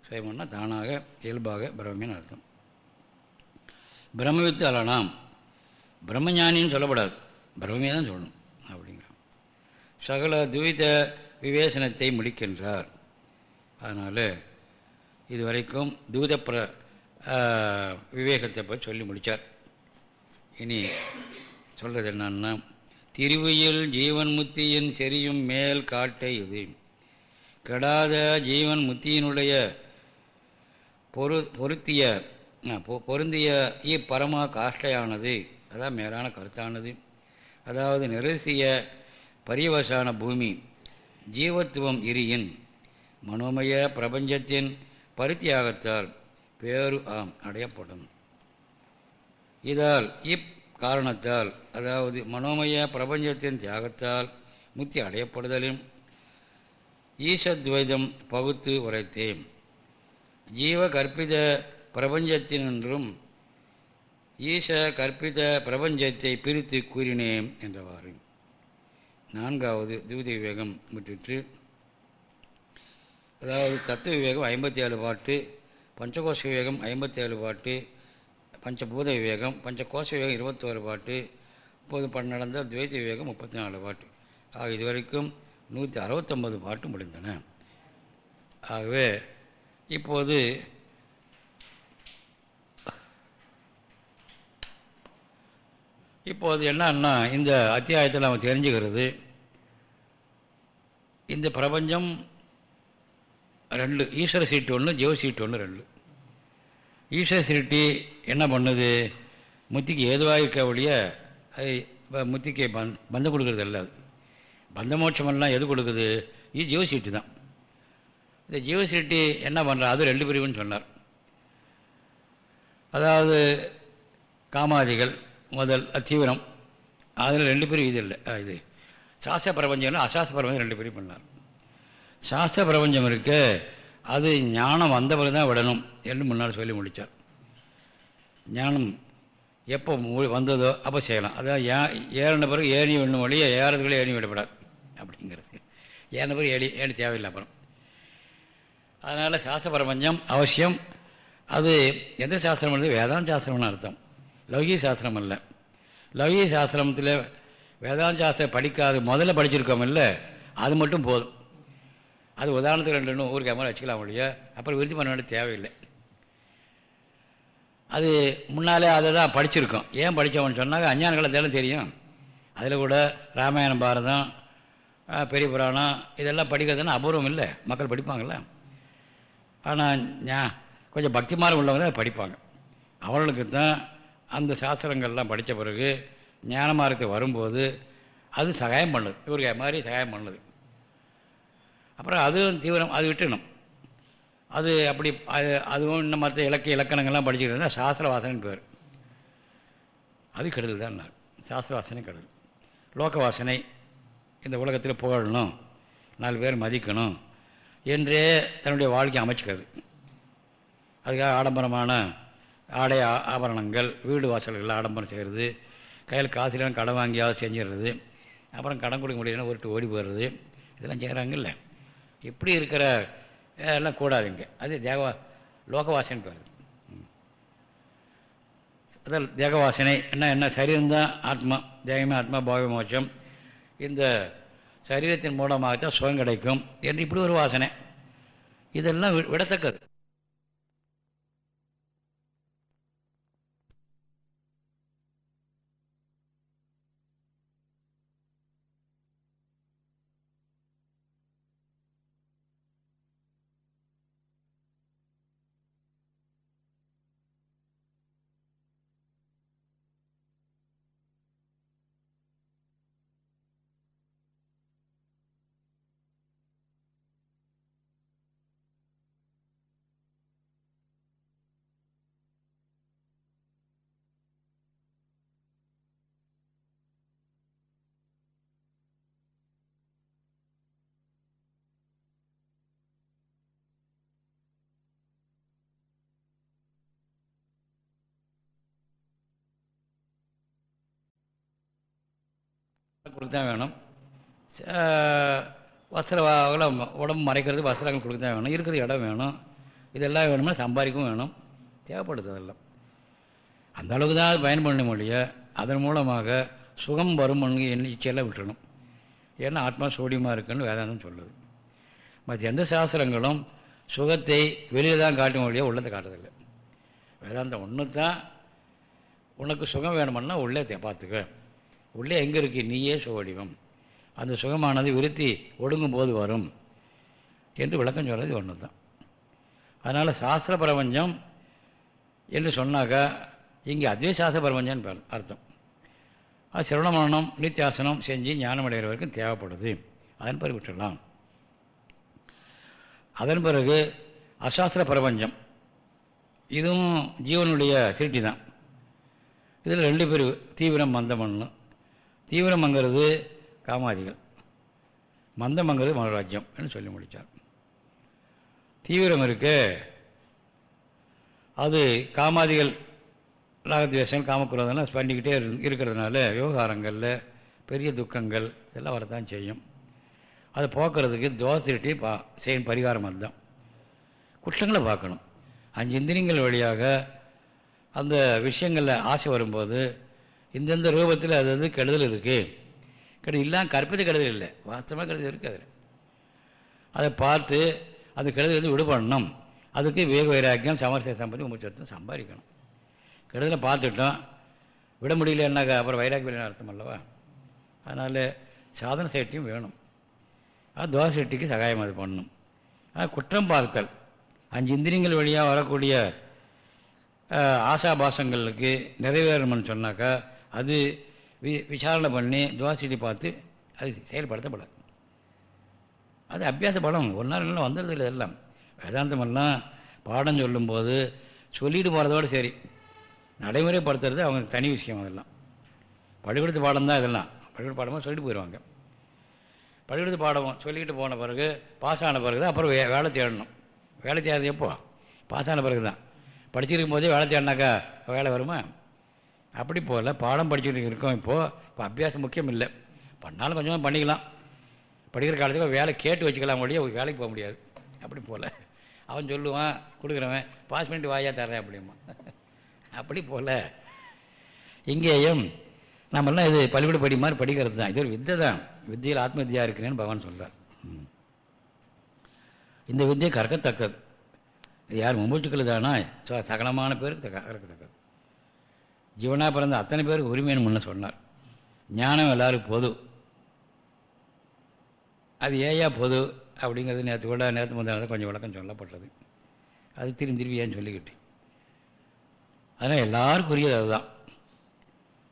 சுயம்னா தானாக இயல்பாக பிரமேன்னு அர்த்தம். பிரம்மவித்து அலனாம். பிரம்மஞானின்னு சொல்லப்படாது. பிரம்மே தான் சொல்லணும் அப்படிங்கிறான். சகல துவித விவேசனத்தை முடிக்கின்றார். அதனால் இதுவரைக்கும் தூத பிர விவேகத்தை பற்றி சொல்லி முடித்தார் இனி சொல்கிறது என்னன்னா திருவியில் ஜீவன் முத்தியின் செரியும் மேல் காட்டை இது. கெடாத ஜீவன் முத்தியினுடைய பொரு பொருத்திய பொருந்திய இப்பரமா காஷ்டையானது. அதான் மேலான கருத்தானது. அதாவது நெருசிய பரியவசான பூமி ஜீவத்துவம் இரியின் மனோமய பிரபஞ்சத்தின் பருத்தியாகத்தால் பேரு ஆம் அடையப்படும். இதால் இப் காரணத்தால் அதாவது மனோமய பிரபஞ்சத்தின் தியாகத்தால் முத்தி அடையப்படுதலும் ஈசத்வைதம் பகுத்து உரைத்தேன். ஜீவ கற்பித பிரபஞ்சத்தினின்றும் ஈச கற்பித பிரபஞ்சத்தை பிரித்து கூறினேன் என்றவாறு. நான்காவது தூதி விவேகம் முற்றிற்று. அதாவது தத்துவ விவேகம் ஐம்பத்தி ஏழு பாட்டு பஞ்சகோஷ விவேகம் ஐம்பத்தி ஏழு பாட்டு பஞ்சபூத விவேகம் பஞ்சகோஷ விவேகம் இருபத்தோரு பாட்டு இப்போது பண் நடந்த துவைத விவேகம் முப்பத்தி நாலு பாட்டு. ஆக இதுவரைக்கும் நூற்றி அறுபத்தொம்பது பாட்டு முடிந்தன. ஆகவே இப்போது இப்போது என்னன்னா இந்த அத்தியாயத்தில் நம்ம தெரிஞ்சுக்கிறது. இந்த பிரபஞ்சம் ரெண்டு ஈஸ்வர சீட்டு ஒன்று ஜெவ சீட்டு ஒன்று ரெண்டு. ஈஸ்வர சிருட்டி என்ன பண்ணுது? முத்திக்கு ஏதுவாக இருக்க ஒழிய அது முத்திக்கு பந் பந்தம் கொடுக்கறது அல்ல அது. பந்தமோட்சமெல்லாம் எது கொடுக்குது? இது ஜீவ சீட்டு தான். இந்த ஜீவ சீட்டி என்ன பண்ணுறா அது ரெண்டு பிரிவுன்னு சொன்னார். அதாவது காமாதிகள் முதல் தீவிரம். அதில் ரெண்டு பிரிவு இது இல்லை இது. சாஸ்திர பிரபஞ்சம்னா அசாஸ்திர பிரபஞ்சம் ரெண்டு பிரிவு பண்ணார். சாஸ்திர பிரபஞ்சம் இருக்குது அது ஞானம் வந்த பிறகு தான் விடணும் என்று முன்னால் சொல்லி முடித்தார் ஞானம் எப்போ மு- வந்ததோ அப்போ செய்யலாம். அதான் ஏ ஏறின பிறகு ஏணி விடணும் வழியே ஏறதுக்குள்ளே ஏணி விடப்படாது அப்படிங்கிறது. ஏறின பிறகு ஏணி ஏணி தேவையில்லை அப்புறம். அதனால் சாஸ்திர பிரபஞ்சம் அவசியம். அது எந்த சாஸ்திரம் வந்து வேதாந்த சாஸ்திரம்னு அர்த்தம். லௌகிக சாஸ்திரம் அல்ல. லௌகிக சாஸ்திரத்தில் வேதாந்த சாஸ்திரம் படிக்காது. முதல்ல படிச்சிருக்கோம் இல்லை அது மட்டும் போதும். அது உதாரணத்துக்கு ரெண்டு ரெண்டு ஊருக்கு மாதிரி வச்சுக்கலாம் ஒழிய. அப்புறம் விருத்தி பண்ண வேண்டிய தேவையில்லை. அது முன்னாலே அதை தான் படிச்சிருக்கோம். ஏன் படித்தோம்னு சொன்னாங்க அஞ்ஞான காலத்தெல்லாம் தெரியும். அதில் கூட ராமாயணம் பாரதம் பெரிய புராணம் இதெல்லாம் படிக்கிறதுன்னா அபூர்வம் இல்லை. மக்கள் படிப்பாங்கள்ல ஆனால் ஞா கொஞ்சம் பக்திமாரம் உள்ளவங்க தான் படிப்பாங்க. அவர்களுக்கு தான் அந்த சாஸ்திரங்கள்லாம் படித்த பிறகு ஞான வரும்போது அது சகாயம் பண்ணுது. இவருக்கு மாதிரி சகாயம் பண்ணுது. அப்புறம் அதுவும் தீவிரம் அது விட்டுணும் அது அப்படி அது அதுவும் இன்னும் மற்ற இலக்கிய இலக்கணங்கள்லாம் படிச்சுக்கிட்டு இருந்தால் சாஸ்திர வாசனைன்னு பேர். அது கெடுதல் தான் சாஸ்திர வாசனை கெடுதல். லோக வாசனை இந்த உலகத்தில் புகழணும் நாலு பேர் மதிக்கணும் என்றே தன்னுடைய வாழ்க்கை அமைச்சிக்கிறது. அதுக்காக ஆடம்பரமான ஆடை ஆபரணங்கள் வீடு வாசல்களில் ஆடம்பரம் செய்கிறது கையில் காசுலாம் கடன் வாங்கியாவது செஞ்சிடுறது அப்புறம் கடன் கொடுக்க முடியலன்னா ஒருட்டு ஓடி போயிடுறது இதெல்லாம் செய்கிறாங்கல்ல எப்படி இருக்கிறார்? எல்லாம் கூடாதுங்க. அது தேவ லோகவாசனை பேர். அதான் தேகவாசனை. என்ன என்ன சரீரம்தான் ஆத்மா. தேகமே ஆத்மா பாவ மோட்சம். இந்த சரீரத்தின் மூலமாகத்தான் சுகம் கிடைக்கும் என்று இப்படி ஒரு வாசனை. இதெல்லாம் விடத்தக்கது. கொடுக்க தான் வேணும். ச- உடம்பு மறைக்கிறது வஸ்திரங்கள் கொடுக்க தான் வேணும். இருக்கிறது இடம் வேணும். இதெல்லாம் வேணும்னா சம்பாதிக்கவும் வேணும். தேவைப்படுது அதெல்லாம் அந்த அளவுக்கு தான் அது பயன் அதன் மூலமாக சுகம் வரும் எண்ணி இச்சையெல்லாம் விட்டுறணும். ஏன்னா ஆத்மா சோடியமாக இருக்குன்னு வேதாந்தம் சொல்லுது. மற்ற எந்த சாஸ்திரங்களும் சுகத்தை வெளியில் தான் காட்டும் முடிய உள்ளத்தை காட்டுறதில்லை. வேதாந்தம் ஒன்று தான் உனக்கு சுகம் வேணுமன்னா உள்ளே பார்த்துக்க. உள்ளே எங்கே இருக்கு நீயே சுவடிவம் அந்த சுகமானது விருத்தி ஒடுங்கும் போது வரும் என்று விளக்கம் சொல்கிறது ஒன்று தான் அதனால் சாஸ்திர பிரபஞ்சம் என்று சொன்னாக்கா இங்கே அத்வை சாஸ்திர பிரபஞ்சம்னு அர்த்தம். அது சிரவணமானம் நித்தியாசனம் செஞ்சு ஞானம் அடைகிற வரைக்கும் தேவைப்படுது. அதன் பிறகு விட்டுடலாம். அதன் பிறகு அசாஸ்திர பிரபஞ்சம். இதுவும் ஜீவனுடைய திருட்டி தான். இதில் ரெண்டு பேர் தீவிரம் மந்தமன்னு தீவிரமங்கிறது காமாதிகள். மந்தமங்கிறது மனோராஜ்யம் என்று சொல்லி முடித்தார். தீவிரம் இருக்கு. அது காமாதிகள் ராகத்வேஷங்கள் காமக்குறதெல்லாம் பண்ணிக்கிட்டே இரு- இருக்கிறதுனால விவகாரங்களில் பெரிய துக்கங்கள் இதெல்லாம் வரத்தான் செய்யும். அதை போக்குறதுக்கு தோசைட்டி பா செய்யும் பரிகாரம் அதுதான். குற்றங்களை பார்க்கணும். அஞ்சு இந்திரியங்கள் வழியாக அந்த விஷயங்களில் ஆசை வரும்போது இந்தந்த ரூபத்தில் அது வந்து கெடுதல் இருக்குது கெடுதல் இல்லாமல் கற்பித்த கெடுதல் இல்லை. வாஸ்தவமாக கெடுதல் இருக்குது அதில். அதை பார்த்து அந்த கெடுதல் வந்து விடுபடணும். அதுக்கு வேக வைராக்கியம் சமரச சம்பந்தி உமச்சத்தும் சம்பாதிக்கணும். கெடுதலை பார்த்துட்டோம். விட முடியலன்னாக்கா அப்புறம் வைராக்கியம் இல்லைன்னு அர்த்தம் அல்லவா? அதனால் சாதன சேட்டியும் வேணும். அது தோசை சேட்டிக்கு சகாயம் அது பண்ணணும். அது குற்றம் பார்த்தல். அஞ்சு இந்திரியங்கள் வழியாக வரக்கூடிய ஆசாபாசங்களுக்கு நிறைவேறணும்னு சொன்னாக்கா அது வி விசாரணை பண்ணி துவாசிட்டி பார்த்து அது செயல்படுத்தப்படாது. அது அபியாச படம் ஒரு நாள் இல்லை வந்துடுது இல்லை எல்லாம் வேதாந்தமெல்லாம் பாடம் சொல்லும்போது சொல்லிட்டு போகிறதோடு சரி. நடைமுறைப்படுத்துறது அவங்க தனி விஷயம் அதெல்லாம். பள்ளிக்கூடத்து பாடம் தான் இதெல்லாம். பள்ளிக்கூட பாடமாக சொல்லிட்டு போயிடுவாங்க. பள்ளிக்கூடத்து பாடம் சொல்லிக்கிட்டு போன பிறகு பாஸ் ஆன பிறகு தான் அப்புறம் வே வேலை தேடணும். வேலை தேடுறது எப்போ? பாஸ் ஆன பிறகு தான் படிச்சிருக்கும் போதே வேலை தேடினாக்கா வேலை வருமா? அப்படி போகல. பாடம் படிச்சுட்டு இருக்கோம் இப்போது இப்போ அபியாசம் முக்கியம் இல்லை. பண்ணாலும் கொஞ்சமாக பண்ணிக்கலாம். படிக்கிற காலத்தில் வேலை கேட்டு வச்சுக்கலாம் முடிய வேலைக்கு போக முடியாது. அப்படி போகல. அவன் சொல்லுவான் கொடுக்குறவன் பாஸ் பண்ணிட்டு வாயா தரேன் அப்படிமா அப்படி போகல. இங்கேயும் நம்மெல்லாம் இது பள்ளிக்கூட படி மாதிரி படிக்கிறது தான். இது ஒரு வித்தை தான். வித்தியில் ஆத்ம வித்தியா இருக்கிறேன்னு பகவான் சொல்கிறார் இந்த வித்தியை கறக்கத்தக்கது யார் மும்பூச்சுக்கள் தானா? சகலமான பேருக்கு கறக்கத்தக்கது ஜீவனாக பிறந்த அத்தனை பேருக்கு உரிமைன்னு முன்ன சொன்னார். ஞானம் எல்லாருக்கும் பொது அது ஏயா பொது அப்படிங்கிறது நேற்று கூட நேற்று முந்தானது கொஞ்சம் விளக்கம் சொல்லப்பட்டது. அது திரும்பி திரும்பி ஏன் சொல்லிக்கிட்டு அதனால் எல்லாருக்கும் உரியது அதுதான்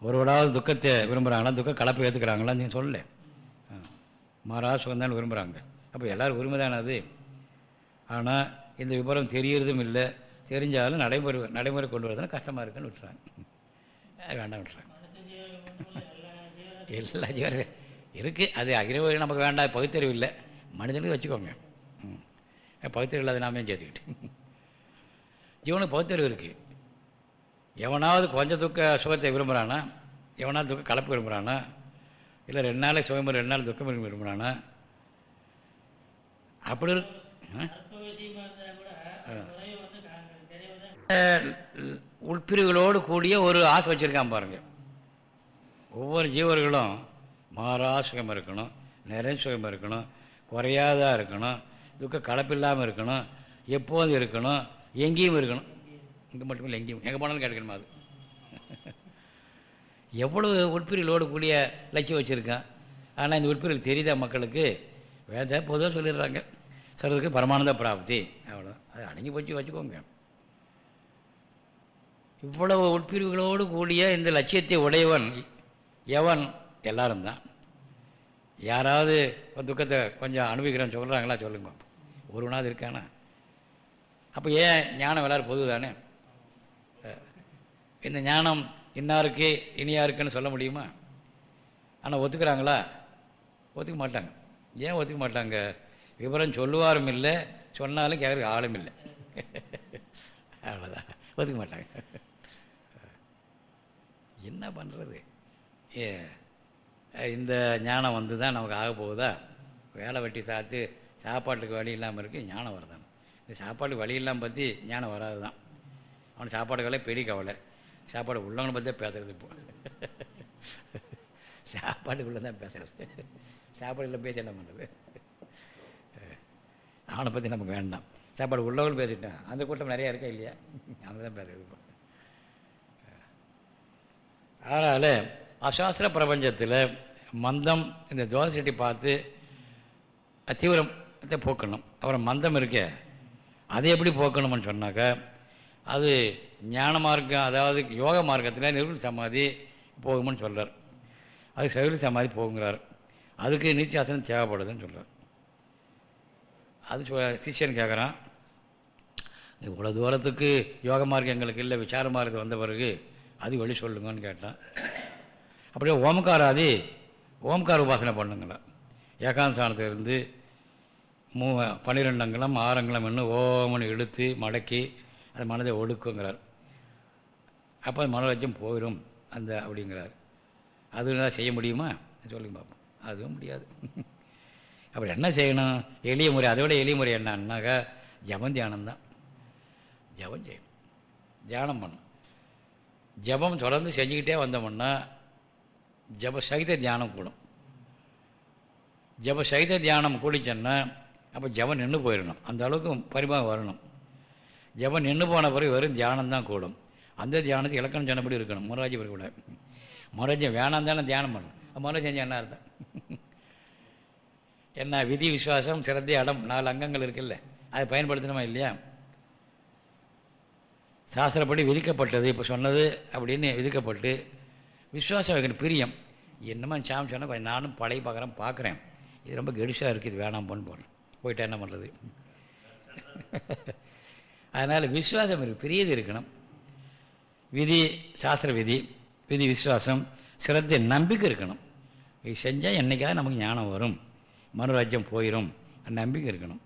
ஒருவடாவது துக்கத்தை விரும்புகிறாங்களா துக்க கலப்பை ஏற்றுக்கிறாங்களான்னு நீங்கள் சொல்லல ஆ. மாறா விரும்புகிறாங்க அப்போ எல்லாரும் உரிமை அது. ஆனால் இந்த விபரம் தெரியறதும் இல்லை. தெரிஞ்சாலும் நடைமுறை நடைமுறை கொண்டு வரதுனா கஷ்டமாக இருக்குன்னு விட்டுறாங்க. அது வேண்டாம் விட்டுறாங்க எல்லா ஜீவரும் இருக்குது அது அகிரவரி நமக்கு வேண்டாம் பகுத்தறிவு இல்லை. மனிதனுக்கு வச்சுக்கோங்க. ம். பகுத்தறிவு இல்லாத நாமே சேர்த்துக்கிட்டு. ஜீவனுக்கு பகுத்தறிவு இருக்குது எவனாவது கொஞ்சம் துக்க சுகத்தை விரும்புகிறானா எவனாவது துக்க கலப்பு விரும்புகிறானா இல்லை ரெண்டு நாளைக்கு சுகம் ரெண்டு நாள் துக்கம் விரும்புகிறானா அப்படி உட்பிரிவுகளோடு கூடிய ஒரு ஆசை வச்சுருக்கான் பாருங்கள் ஒவ்வொரு ஜீவர்களும் மாறா சுகம் இருக்கணும் நிறைய சுகம் இருக்கணும் குறையாதா இருக்கணும் துக்க கலப்பில்லாமல் இருக்கணும் எப்போதும் இருக்கணும் எங்கேயும் இருக்கணும். இங்கே மட்டும் இல்லை எங்கேயும். எங்கே போனாலும் கிடைக்கணுமா அது? [LAUGHS] எவ்வளவு உட்பிரிவுகளோடு கூடிய லட்சியம் வச்சுருக்கான். ஆனால் இந்த உட்பிரிவு தெரியுதா மக்களுக்கு? வேத பொதுவாக சொல்லிடுறாங்க. சொல்கிறதுக்கு பரமானந்த பிராப்தி. அவ்வளோ அது அடங்கி போச்சு வச்சுக்கோங்க. இவ்வளவு உட்பிரிவுகளோடு கூடிய இந்த லட்சியத்தை உடையவன் எவன்? எல்லாரும் தான். யாராவது துக்கத்தை கொஞ்சம் அனுபவிக்கிறேன்னு சொல்கிறாங்களா சொல்லுங்க. ஒருவனாவது இருக்கானா? அப்போ ஏன் ஞானம் எல்லோரும் பொது தானே இந்த ஞானம் இன்னாருக்கு இனியாருக்குன்னு சொல்ல முடியுமா? ஆனால் ஒத்துக்கிறாங்களா? ஒத்துக்க மாட்டாங்க. ஏன் ஒத்துக்க மாட்டாங்க? விவரம் சொல்லுவாரும் இல்லை சொன்னாலும் கேட்குறதுக்கு ஆளும் இல்லை. அவ்வளோதான் ஒத்துக்க மாட்டாங்க. என்ன பண்ணுறது ஏ இந்த ஞானம் வந்து தான் நமக்கு ஆக போகுதா? வேலை வெட்டி சாத்து சாப்பாட்டுக்கு வழி இல்லாமல் இருக்குது ஞானம் வருதான். இந்த சாப்பாட்டுக்கு வழி இல்லாமல் பற்றி ஞானம் வராது தான் அவனுக்கு சாப்பாடுகளே பெரிய கவலை. சாப்பாடு உள்ளவனை பற்றி தான் பேசுகிறது இப்போ. [LAUGHS] சாப்பாட்டுக்குள்ளே தான் பேசுறது. சாப்பாடு இல்லை பேச என்ன பண்ணுறது அவனை பற்றி நமக்கு வேண்டாம். சாப்பாடு உள்ளவங்களும் பேசிட்டான் அந்த கூட்டம் நிறையா இருக்கா இல்லையா? அவனை தான் பேசுறது இப்போ. அதனால் அசாஸ்திர பிரபஞ்சத்தில் மந்தம் இந்த தோசை சட்டி பார்த்து தீவிரத்தை போக்கணும். அப்புறம் மந்தம் இருக்கே. அதை எப்படி போக்கணும்னு சொன்னாக்கா அது ஞான மார்க்கம் அதாவது யோக மார்க்கத்தில் நிர்குண சமாதி போகும்னு சொல்கிறார் அது சைவ சமாதி போகுங்கிறார். அதுக்கு நித்தியாசனம் தேவைப்படுதுன்னு சொல்கிறார் அது சிஷியன் கேட்குறான் இவ்வளோ தூரத்துக்கு யோக மார்க்கம் எங்களுக்கு இல்லை விசார மார்க்கம் வந்த பிறகு அது வழி சொல்லுங்கன்னு கேட்டான் அப்படியே ஓம்காராதி ஓம்கார உபாசனை பண்ணுங்களா. ஏகாந்த மூ பன்னிரெண்டங்கலம் ஆறங்கலம் என்ன ஓமனு இழுத்து மடக்கி அந்த மனதை ஒடுக்குங்கிறார். அப்போ அது மனோராஜ்யம் போயிடும் அந்த அப்படிங்கிறார். அது தான் செய்ய முடியுமா? சொல்லுங்க பார்ப்போம் அதுவும் முடியாது. [LAUGHS] அப்புறம் என்ன செய்யணும்? எளிய முறை அதை விட எளிய முறை என்னன்னாக்கா ஜபம் தியானம்தான். ஜபம் செய்யணும். தியானம் பண்ணும் ஜபம் தொடர்ந்து செஞ்சுக்கிட்டே வந்தோம்னா ஜப சகித தியானம் கூடும். ஜப சகித தியானம் கூடிச்சோன்னா அப்போ ஜபம் நின்று போயிடணும். அந்த அளவுக்கு பரிமாக வரணும். ஜபம் நின்று போன பிறகு வெறும் தியானம் தான் கூடும். அந்த தியானத்துக்கு இலக்கணம் சொன்னபடி இருக்கணும். மகாராஜி பிறகு கூட. மொராஜ்யம் வேணாம் தானே தியானம் பண்ணணும். மொராஜ் செஞ்சு என்ன அர்த்தம்? என்ன விதி விசுவாசம் சிரத்தை அடம் நாலு அங்கங்கள் இருக்குல்ல அதை பயன்படுத்தணுமா இல்லையா? சாஸ்திரப்படி விதிக்கப்பட்டது இப்போ சொன்னது அப்படின்னு விதிக்கப்பட்டு விஸ்வாசம் வைக்கணும் பிரியம். என்னமோ சாமி சொன்னால் கொஞ்சம் நானும் பழைய பார்க்குறேன் பார்க்குறேன் இது ரொம்ப கெடுசாக இருக்குது இது வேணாம் பண்ணு போடுறேன் போயிட்டு என்ன பண்ணுறது அதனால் விசுவாசம் இருக்குது பிரியது இருக்கணும். விதி சாஸ்திர விதி விதி விசுவாசம் சிரத்தை நம்பிக்கை இருக்கணும். இது செஞ்சால் என்றைக்காவது நமக்கு ஞானம் வரும். மனோராஜ்யம் போயிடும் நம்பிக்கை இருக்கணும்.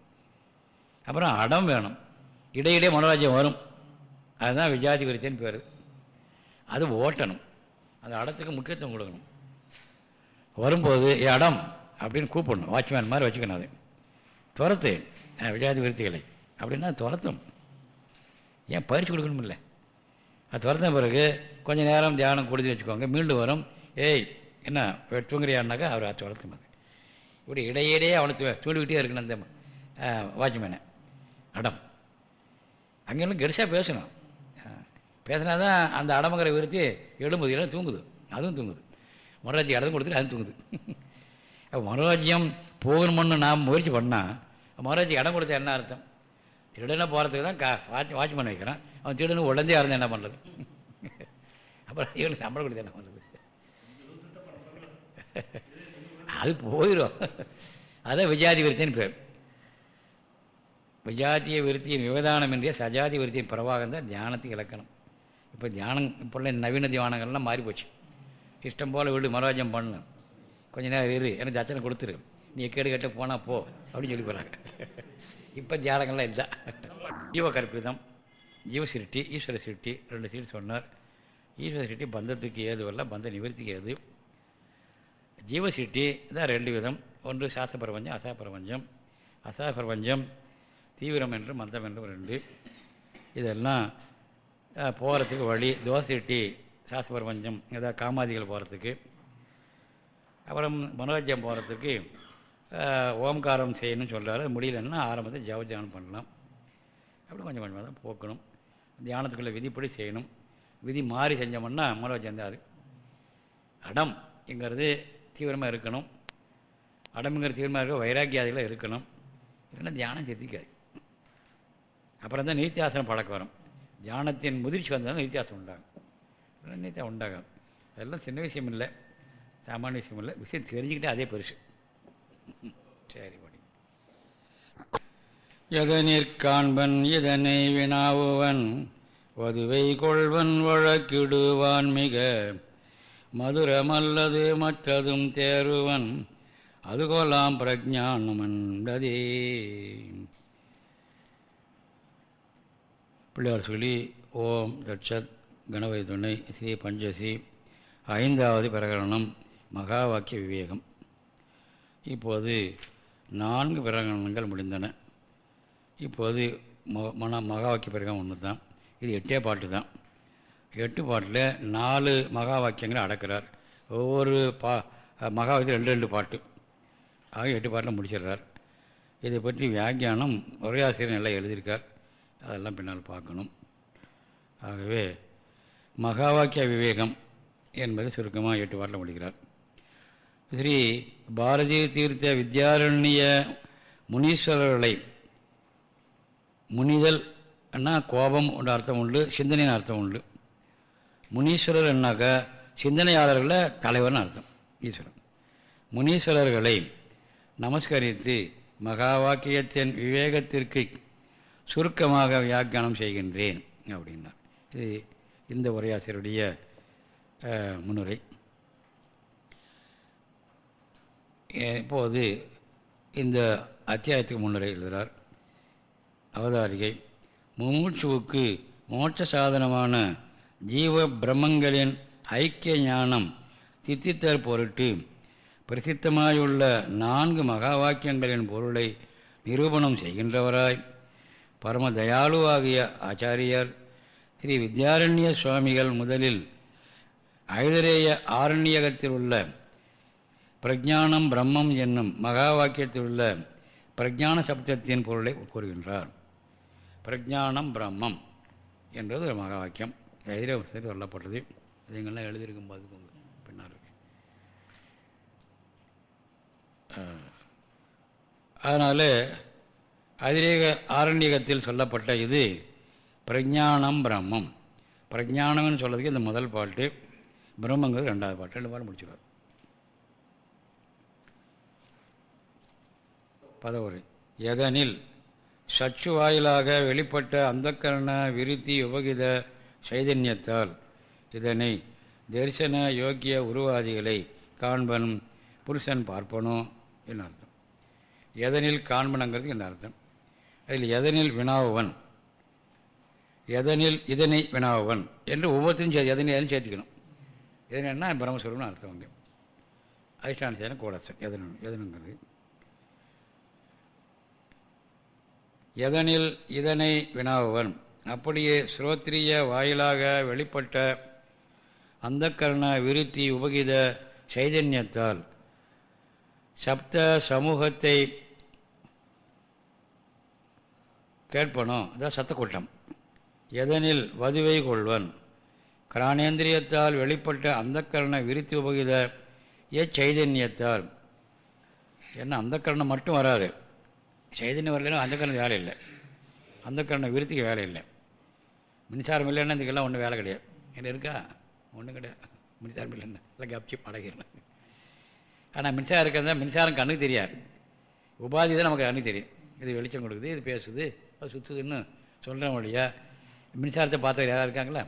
அப்புறம் அடம் வேணும். இடையிடையே மனோராஜ்யம் வரும். அதுதான் விஜாதி விருத்தின்னு பேர். அது ஓட்டணும். அந்த அடத்துக்கு முக்கியத்துவம் கொடுக்கணும். வரும்போது இடம் அடம் அப்படின்னு கூப்பிடணும். வாட்ச்மேன் மாதிரி வச்சுக்கணும் அது. துரத்து. விஜாதி விருத்திகளை. அப்படின்னா துரத்தும். ஏன் பயிற்சி கொடுக்கணுமில்ல? அது துரத்தின பிறகு கொஞ்சம் நேரம் தியானம் கொடுத்து வச்சுக்கோங்க. மீண்டும் வரும். ஏய் என்ன தூங்குறியான்னாக்கா அவர் அது துரத்தும் அது. இப்படி இடையிடையே அவனை தூ- தூண்டிக்கிட்டே இருக்கணும் அந்த வாட்ச்மேனை அடம். அங்கெல்லாம் கெரிசாக பேசணும். பேசினா தான் அந்த அடமங்கரை விருத்தி எழும்புது. எல்லாம் தூங்குது. அதுவும் தூங்குது. மனோராஜ்யம் இடம் கொடுத்துட்டு அதுவும் தூங்குது. [LAUGHS] அப்போ மனோராஜ்யம் போகணும்னு நாம் முயற்சி பண்ணால் மனோராஜ்யம் இடம் கொடுத்தா என்ன அர்த்தம்? திருடனை போகிறதுக்கு தான் கா வாட்ச் வாட்ச்மேன் வைக்கிறான். அவன் திருடனு உடந்தே இருந்தால் என்ன பண்ணுறது [LAUGHS] அப்புறம் இவனுக்கு சம்பளம் கொடுத்து என்ன பண்ணுறது [LAUGHS] அது போயிடும் அதான் விஜாதி விருத்தின்னு பேர். விஜாத்திய விருத்தியின் விவதானம் என்றே சஜாதி விருத்தியின் பிரவாகம் தான் தியானத்துக்கு இலக்கணம். இப்போ தியானம் இப்போல்லாம் நவீன தியானங்கள்லாம் மாறி போச்சு இஷ்டம் போல் வீடு மனோராஜம் பண்ணு. கொஞ்ச நேரம் இரு எனக்கு தச்சனை கொடுத்துரு. நீ கேடு கட்ட போனால் போ அப்படின்னு சொல்லி போகிறாங்க இப்போ தியானங்கள்லாம் இல்லை. ஜீவ கற்பிதம் ஜீவசிருஷ்டி ஈஸ்வர சிருஷ்டி ரெண்டு சீட்டு சொன்னார். ஈஸ்வர சிருஷ்டி பந்தத்துக்கு ஏதுவல்ல பந்த நிவர்த்திக்கு ஏது. ஜீவசிருஷ்டி தான் ரெண்டு விதம். ஒன்று சாஸ்திர பிரபஞ்சம் அசா பிரபஞ்சம். அசா பிரபஞ்சம் தீவிரம் என்றும் மந்தம் என்றும் ரெண்டு. இதெல்லாம் போகிறதுக்கு வழி தோசை சாஸ்திர பிரபஞ்சம் ஏதாவது காமாதிகள் போகிறதுக்கு அப்புறம் மனோஜம் போகிறதுக்கு ஓம்காரம் செய்யணும்னு சொல்கிறாரு முடியலன்னா ஆரம்பத்தில் ஜவஜானம் பண்ணலாம். அப்படி கொஞ்சம் கொஞ்சமாக தான் போக்கணும். தியானத்துக்குள்ள விதிப்படி செய்யணும். விதி மாறி செஞ்சோம்னா மனோஜம் தான் அது அடம்ங்கிறது தீவிரமாக இருக்கணும். அடம்புங்கிற தீவிரமாக இருக்க வைராக்கியாதிகளாக இருக்கணும். இல்லைன்னா தியானம் சித்திக்காது. அப்புறம் தான் நீத்தியாசனம் பழக்கம் வரும். தியானத்தின் முதிர்ச்சி வந்தாலும் வித்தியாசம் உண்டாகும். இல்லைன்னா உண்டாகும் அதெல்லாம் சின்ன விஷயம் இல்லை சாமானிய விஷயம் இல்லை விஷயம் தெரிஞ்சுக்கிட்டே அதே பெருசு. சரி மணி எதனிற் காண்பன் இதனை வினாவுவன் வதுவை கொள்வன் வழக்கிடுவான் மிக மதுரமல்லது மற்றதும் தேருவன் அதுகோலாம் பிரஜானமன்றதே பிள்ளையார் சொல்லி ஓம் தட்சத் கணபதி துணை ஸ்ரீ பஞ்சசி ஐந்தாவது பிரகரணம் மகா வாக்கிய விவேகம். இப்போது நான்கு பிரகரணங்கள் முடிந்தன. இப்போது மன மகா வாக்கிய பிரகம் ஒன்று தான் இது எட்டே பாட்டு தான். எட்டு பாட்டில் நாலு மகா வாக்கியங்களை அடக்கிறார். ஒவ்வொரு பா மகா வாக்கியம் ரெண்டு ரெண்டு பாட்டு. ஆக எட்டு பாட்டில் முடிச்சிடுறார். இதை பற்றி வியாக்கியானம் உரையாசிரியர் நல்லா எழுதியிருக்கார். அதெல்லாம் பின்னால் பார்க்கணும். ஆகவே மகா வாக்கிய விவேகம் என்பதை சுருக்கமாக எட்டு வாரில் முடிக்கிறார். ஸ்ரீ பாரதிய தீர்த்த வித்யாரண்ய முனீஸ்வரர்களை முனிதல் அண்ணா கோபம் உண்டு அர்த்தம் உண்டு சிந்தனையின் அர்த்தம் உண்டு. முனீஸ்வரர் என்னாக்கா சிந்தனையாளர்களில் தலைவர்னு அர்த்தம் ஈஸ்வரன் முனீஸ்வரர்களை நமஸ்கரித்து மகா வாக்கியத்தின் விவேகத்திற்கு சுருக்கமாக வியாக்கியானம் செய்கின்றேன் அப்படின்னார் இது இந்த உரையாசிரியருடைய முன்னுரை. இப்போது இந்த அத்தியாயத்துக்கு முன்னுரை எழுதுகிறார். அவதாரிகை முமூட்சுவுக்கு மோட்ச சாதனமான ஜீவ பிரம்மங்களின் ஐக்கிய ஞானம் சித்தித்தர் பொருட்டு பிரசித்தமாயுள்ள நான்கு மகா வாக்கியங்களின் பொருளை நிரூபணம் செய்கின்றவராய் பரம தயாளுவாகிய ஆச்சாரியர் ஸ்ரீ வித்யாரண்ய சுவாமிகள் முதலில் ஐதரேய ஆரண்யகத்தில் உள்ள பிரஜானம் பிரம்மம் என்னும் மகா வாக்கியத்தில் உள்ள பிரஜான சப்தத்தின் பொருளை கூறுகின்றார். பிரஜானம் பிரம்மம் என்றது ஒரு மகா வாக்கியம். ஐதரே சொல்லப்பட்டது. இதுங்கெல்லாம் எழுதியிருக்கும் போது பின்னால் அதனால் அதிரேக ஆரண்யகத்தில் சொல்லப்பட்ட இது பிரஜானம் பிரம்மம். பிரஜானம்னு சொல்கிறதுக்கு இந்த முதல் பாட்டு பிரம்மங்கிறது ரெண்டாவது பாட்டு ரெண்டு பாட்டு முடிச்சுடுவார் பதவுரை. எதனில்? சச்சு வாயிலாக வெளிப்பட்ட அந்தக்கரண விருத்தி உபகித சைதன்யத்தால். இதனை தரிசன யோக்கிய உருவாதிகளை காண்பன் புருஷன் பார்ப்பனோ என்ன அர்த்தம். எதனில்? காண்பனங்கிறதுக்கு என்ன அர்த்தம்? அதில் எதனில் வினாவன் எதனில் இதனை வினாவன் என்று ஒவ்வொருத்தரும் சே எதனை எதனும் சேர்த்துக்கணும். எதனா பிரம்மஸ்வரம்னு அர்த்தம் அங்கே அதிஷ்டான சேரம் கூடசன் எதனு எதனுங்கிறது. எதனில் இதனை வினாவன் அப்படியே ஸ்ரோத்ரிய வாயிலாக வெளிப்பட்ட அந்தக்கரண விருத்தி உபகித சைதன்யத்தால் சப்த சமூகத்தை கேட்பனும் அதான் சத்தக்கூட்டம். எதனில் வதுவை கொள்வன்? கிராணேந்திரியத்தால் வெளிப்பட்ட அந்தக்கரணை விருத்தி உபகித எச்சைதன்யத்தால். என்ன அந்தக்கரணம் மட்டும் வராது. சைதன்யம் வரலன்னா அந்தக்கரணம் வேலை இல்லை. அந்தக்கரண விருத்திக்கு வேலை இல்லை. மின்சாரம் இல்லைன்னா இதுக்கெல்லாம் ஒன்றும் வேலை கிடையாது. என்ன இருக்கா? ஒன்றும் கிடையாது. மின்சாரம் இல்லைன்னா. எல்லாம் கப்சி பழகிடலாம் ஆனால் மின்சாரம் இருக்கிறதா? மின்சாரம் கண்ணுக்கு தெரியாது. உபாதி தான் நமக்கு கண்ணுக்கு தெரியும். இது வெளிச்சம் கொடுக்குது இது பேசுது. அது சுற்றுதுன்னு சொல்கிறேன் இல்லையா மின்சாரத்தை பார்த்து யாராவது இருக்காங்களா?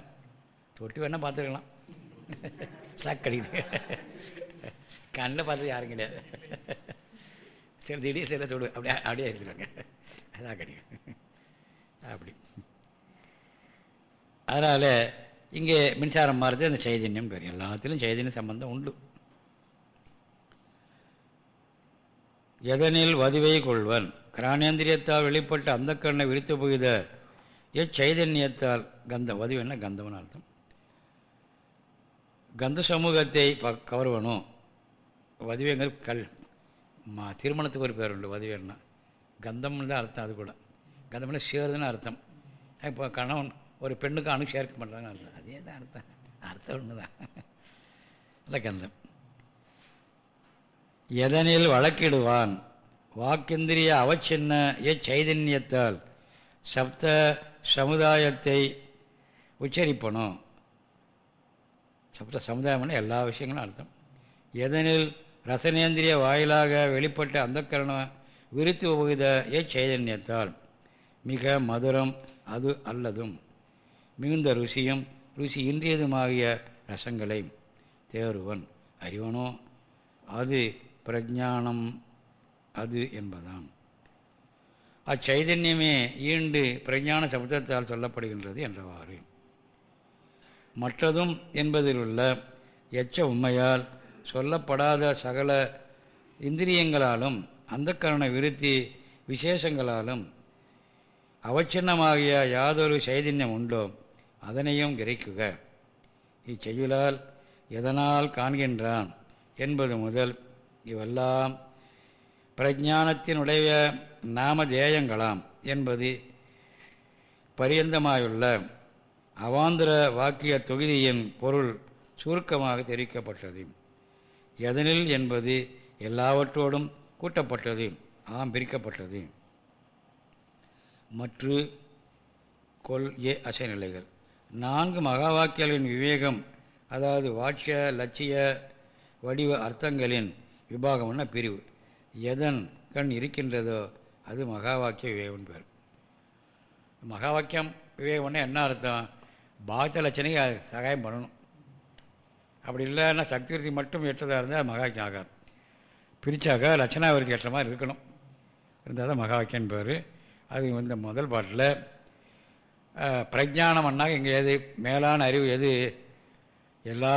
தொட்டி வேணால் பார்த்துருக்கலாம். சாக்கடிக்குது கண்ணில் பார்த்தது யாரும் கிடையாது. சரி திடீர் சில சொல்லு அப்படியே அப்படியே இருக்கிறாங்க அதான் கிடைக்கும் அப்படி. அதனால் இங்கே மின்சாரம் மாறுது அந்த சைதன்யம் பேர். எல்லாத்திலும் சைதன்ய சம்பந்தம் உண்டு. எதனில் வதுவை கொள்வன்? கிராணேந்திரியத்தால் வெளிப்பட்ட அந்த கண்ணை விரித்து போகிற எச்சைதன்யத்தால் கந்தம் வதுவென்ன கந்தம்னு அர்த்தம். கந்த சமூகத்தை ப கவர்வனும் வதுவைங்கள் கல் மா திருமணத்துக்கு ஒரு பேர் உண்டு வதிவேன்னா கந்தம்னு தான் அர்த்தம் அது கூட. கந்தம்னா சேருதுன்னு அர்த்தம். இப்போ கணவன் ஒரு பெண்ணுக்கு அணு சேர்க்க பண்ணுறாங்கன்னு அர்த்தம். அதே தான் அர்த்தம். அர்த்தம் ஒன்று தான் அதான் கந்தம். எதனில் வழக்கிடுவான்? வாக்கிந்திரிய அவச்சின்ன எச்சைதன்யத்தால் சப்த சமுதாயத்தை உச்சரிப்பணும். சப்த சமுதாயம்னா எல்லா விஷயங்களும் அர்த்தம். எதனில் ரசனேந்திரிய வாயிலாக வெளிப்பட்ட அந்த கரணம் விருத்தி உபகித எச்சைதன்யத்தால் மிக மதுரம் அது அல்லதும். மிகுந்த ருசியும் ருசி இன்றியதுமாகிய ரசங்களை தேர்வன் அறிவனோ? அது பிரஜானம் அது என்பதாம். அச்சைதன்யமே ஈண்டு பிரஞான சப்தத்தால் சொல்லப்படுகின்றது என்றவாறு. மற்றதும் என்பதிலுள்ள எச்ச உண்மையால் சொல்லப்படாத சகல இந்திரியங்களாலும் அந்த கரண விருத்தி விசேஷங்களாலும் அவச்சின்னமாகிய யாதொரு சைதன்யம் உண்டோ அதனையும் கிரகிக்குக இச்செயலால் எதனால் காண்கின்றான் என்பது முதல் இவெல்லாம் பிரஜானத்தினுடைய நாமதேயங்களாம் என்பது பரியந்தமாயுள்ள அவாந்திர வாக்கிய தொகுதியின் பொருள் சுருக்கமாக தெரிவிக்கப்பட்டது. எதனில் என்பது எல்லாவற்றோடும் கூட்டப்பட்டது. ஆம் பிரிக்கப்பட்டது. மற்ற கொல் ஏ அசைநிலைகள் நான்கு மகா வாக்கியங்களின் விவேகம் அதாவது வாட்சிய லட்சிய வடிவ அர்த்தங்களின் விபாகம்னா பிரிவு. எதன் கண் இருக்கின்றதோ அது மகா வாக்கிய விவேகம் பேர். மகா வாக்கியம் விவேகம்னா என்ன அர்த்தம்? பாகத்த லட்சணையை சகாயம் பண்ணணும். அப்படி இல்லைன்னா சக்திவிருத்தி மட்டும் ஏற்றதாக இருந்தால் மகா வாக்கியம் ஆகாது. பிரித்தாக்கா லட்சணாவிருத்தி ஏற்ற மாதிரி இருக்கணும். இருந்தால் தான் மகா வாக்கியம் பேர். அது இந்த முதல் பாட்டில் பிரஜானம் அண்ணாக இங்கே எது? மேலான அறிவு எது? எல்லா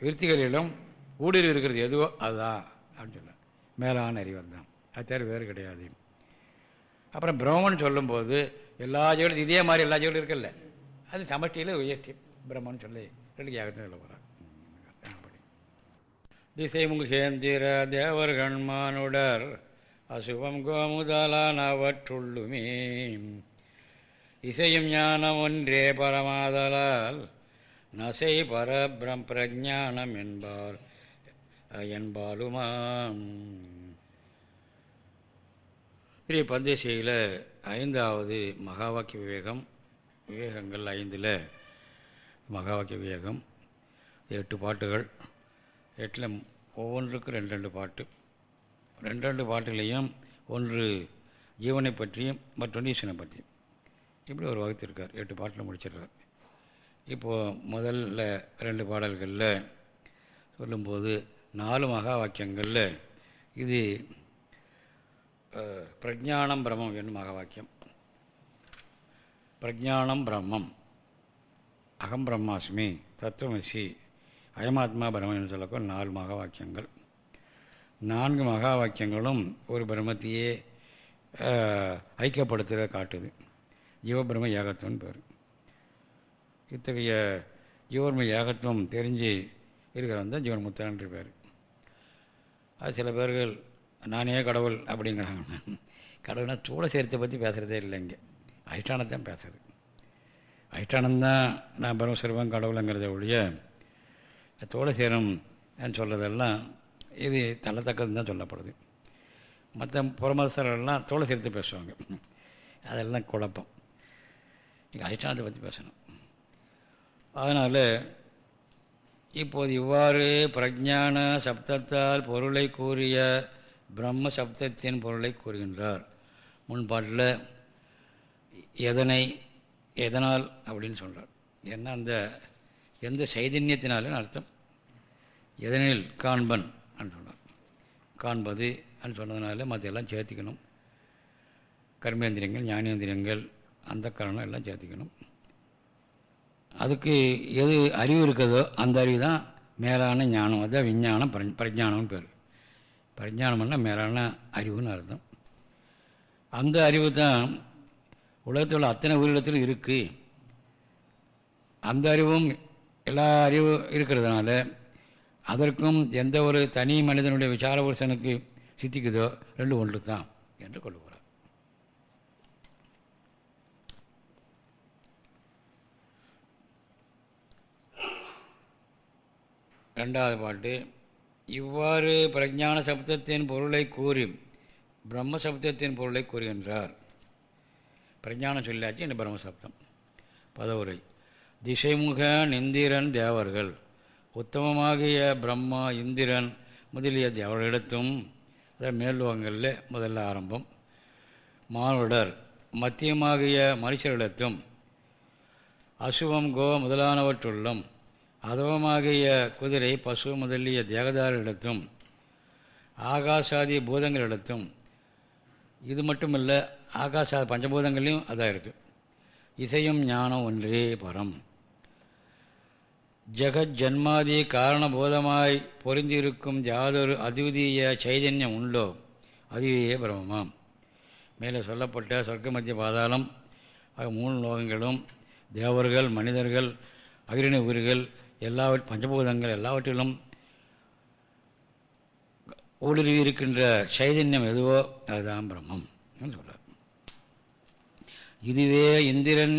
விருத்திகளிலும் ஊடுருவி இருக்கிறது எதுவோ அதுதான் அப்படின்னு மேலான அறிவர் தான். அது தவிர வேறு கிடையாது. அப்புறம் பிரம்மன் சொல்லும்போது எல்லா ஜீவனும் இதே மாதிரி எல்லா ஜோடும் இருக்குல்ல. அது சமஷ்டியில் உயர்த்தி பிரம்மன் சொல்லி ரெண்டு யாகத்தில் சொல்ல போகிறார் அப்படி திசை முகேந்திர தேவர்கண்மானுடர் அசுபம் கோமுதலான் அவற்றுள்ளுமே இசையும் ஞானம் ஒன்றே பரமாதலால் நசை பரபிரம் பிரஜானம் என்பார். என்பாலுமாம் இதே பந்தேசியில் ஐந்தாவது மகா வாக்கிய விவேகம் விவேகங்கள் ஐந்தில் மகா வாக்கிய விவேகம் எட்டு பாட்டுகள். எட்டில் ஒவ்வொன்றுக்கும் ரெண்டு ரெண்டு பாட்டு. ரெண்டு ரெண்டு பாட்டுலேயும் ஒன்று ஜீவனை பற்றியும் மற்றொன்று ஈசனை பற்றியும். இப்படி ஒரு வகுத்திருக்கார். எட்டு பாட்டில் முடிச்சிருக்கார் இப்போது முதல்ல ரெண்டு பாடல்களில் சொல்லும்போது நாலு மகா வாக்கியங்களில் இது பிரஜானம் பிரம்மம் என்னும் மகா வாக்கியம். பிரஜானம் பிரம்மம். அகம் பிரம்மாஸ்மி தத்துவமசி அயமாத்மா பிரம்மம் என்று சொல்லக்கூட நாலு மகா வாக்கியங்கள். நான்கு மகா வாக்கியங்களும் ஒரு பிரம்மத்தையே ஐக்கியப்படுத்துகிற காட்டுது. ஜீவபிரம ஏகத்துவம்னு பேர். இத்தகைய ஜீவர்ம ஏகத்துவம் தெரிஞ்சு இருக்கிறவன் தான் ஜீவன் முத்திரன்ற பேர். அது சில பேர்கள் நானே கடவுள் அப்படிங்கிறாங்க. கடவுள்னா சூட சேர்த்தை பற்றி பேசுகிறதே இல்லை இங்கே. அதிஷ்டானத்தான் பேசுறது அதிஷ்டானந்தான் நான் பிரம்மஸ்வரூபம் கடவுளுங்கிறத ஒழிய தோளை சேரம் சொல்கிறதெல்லாம் இது தள்ளத்தக்கதுன்னு தான் சொல்லப்படுது. மற்ற புறமதஸ்தரெல்லாம் தோலை சேர்த்து பேசுவாங்க. அதெல்லாம் குழப்பம். இங்கே அதிஷ்டானத்தை பற்றி பேசணும். அதனால் இப்போது இவ்வாறு பிரஜான சப்தத்தால் பொருளை கூறிய பிரம்ம சப்தத்தின் பொருளை கூறுகின்றார். முன்பாட்டில் எதனை எதனால் அப்படின்னு சொல்கிறார் ஏன்னா அந்த எந்த சைதன்யத்தினாலும் அர்த்தம்? எதனில் காண்பன் அப்படின்னு சொல்கிறார் காண்பது அப்படின்னு சொன்னதுனால மற்ற எல்லாம் சேர்த்திக்கணும். கர்மேந்திரியங்கள் ஞானேந்திரியங்கள் அந்த காரணம் எல்லாம் சேர்த்திக்கணும். அதுக்கு எது அறிவு இருக்குதோ அந்த அறிவு தான் மேலான ஞானம். அதான் விஞ்ஞானம் பரி பரிஞானம்னு பேர். பிரஜானம்னா மேலான அறிவுன்னு அர்த்தம். அந்த அறிவு தான் உலகத்தில் உள்ள அத்தனை உயிரிடத்திலும் இருக்குது அந்த அறிவும் எல்லா அறிவும் இருக்கிறதுனால அதற்கும் எந்த ஒரு தனி மனிதனுடைய விசார புருஷனுக்கு சித்திக்குதோ ரெண்டு ஒன்று தான் என்று கொள்வோம். ரெண்டாவது பாட்டு இவ்வாறு பிரஜான சப்தத்தின் பொருளை கூறி பிரம்ம சப்தத்தின் பொருளை கூறுகின்றார் பிரஜானம் சொல்லாச்சு இந்த பிரம்மசப்தம் பதவுரை. திசைமுக நிந்திரன் தேவர்கள் உத்தமமாகிய பிரம்மா இந்திரன் முதலிய தேவர்களிடத்தும் மேல்வங்களில் முதல்ல ஆரம்பம். மானுடர் மத்தியமாகிய மனுஷர்களிடத்தும் அசுவம் கோ முதலானவற்றுள்ளும் அதவமாகிய குதிரை பசு முதலிய தேகதாரிடத்தும் ஆகாசாதி பூதங்களிடத்தும் இது மட்டுமல்ல ஆகாச பஞ்சபூதங்கள்லையும் அதான் இருக்குது இசையும் ஞானம் ஒன்றே பரம். ஜெகஜன்மாதி காரணபூதமாய் காரணபோதமாய் பொருந்திருக்கும் யாதொரு அத்விதீய சைதன்யம் உண்டோ அதுவே பிரமமாம் மேலே சொல்லப்பட்ட சொர்க்க மத்திய பாதாளம் மூணு லோகங்களும் தேவர்கள் மனிதர்கள் அகிரணி உயிர்கள் எல்லா பஞ்சபூதங்கள் எல்லாவற்றிலும் ஊடுருவி இருக்கின்ற சைதன்யம் எதுவோ அதுதான் பிரம்மம் சொல்கிறார் இதுவே இந்திரன்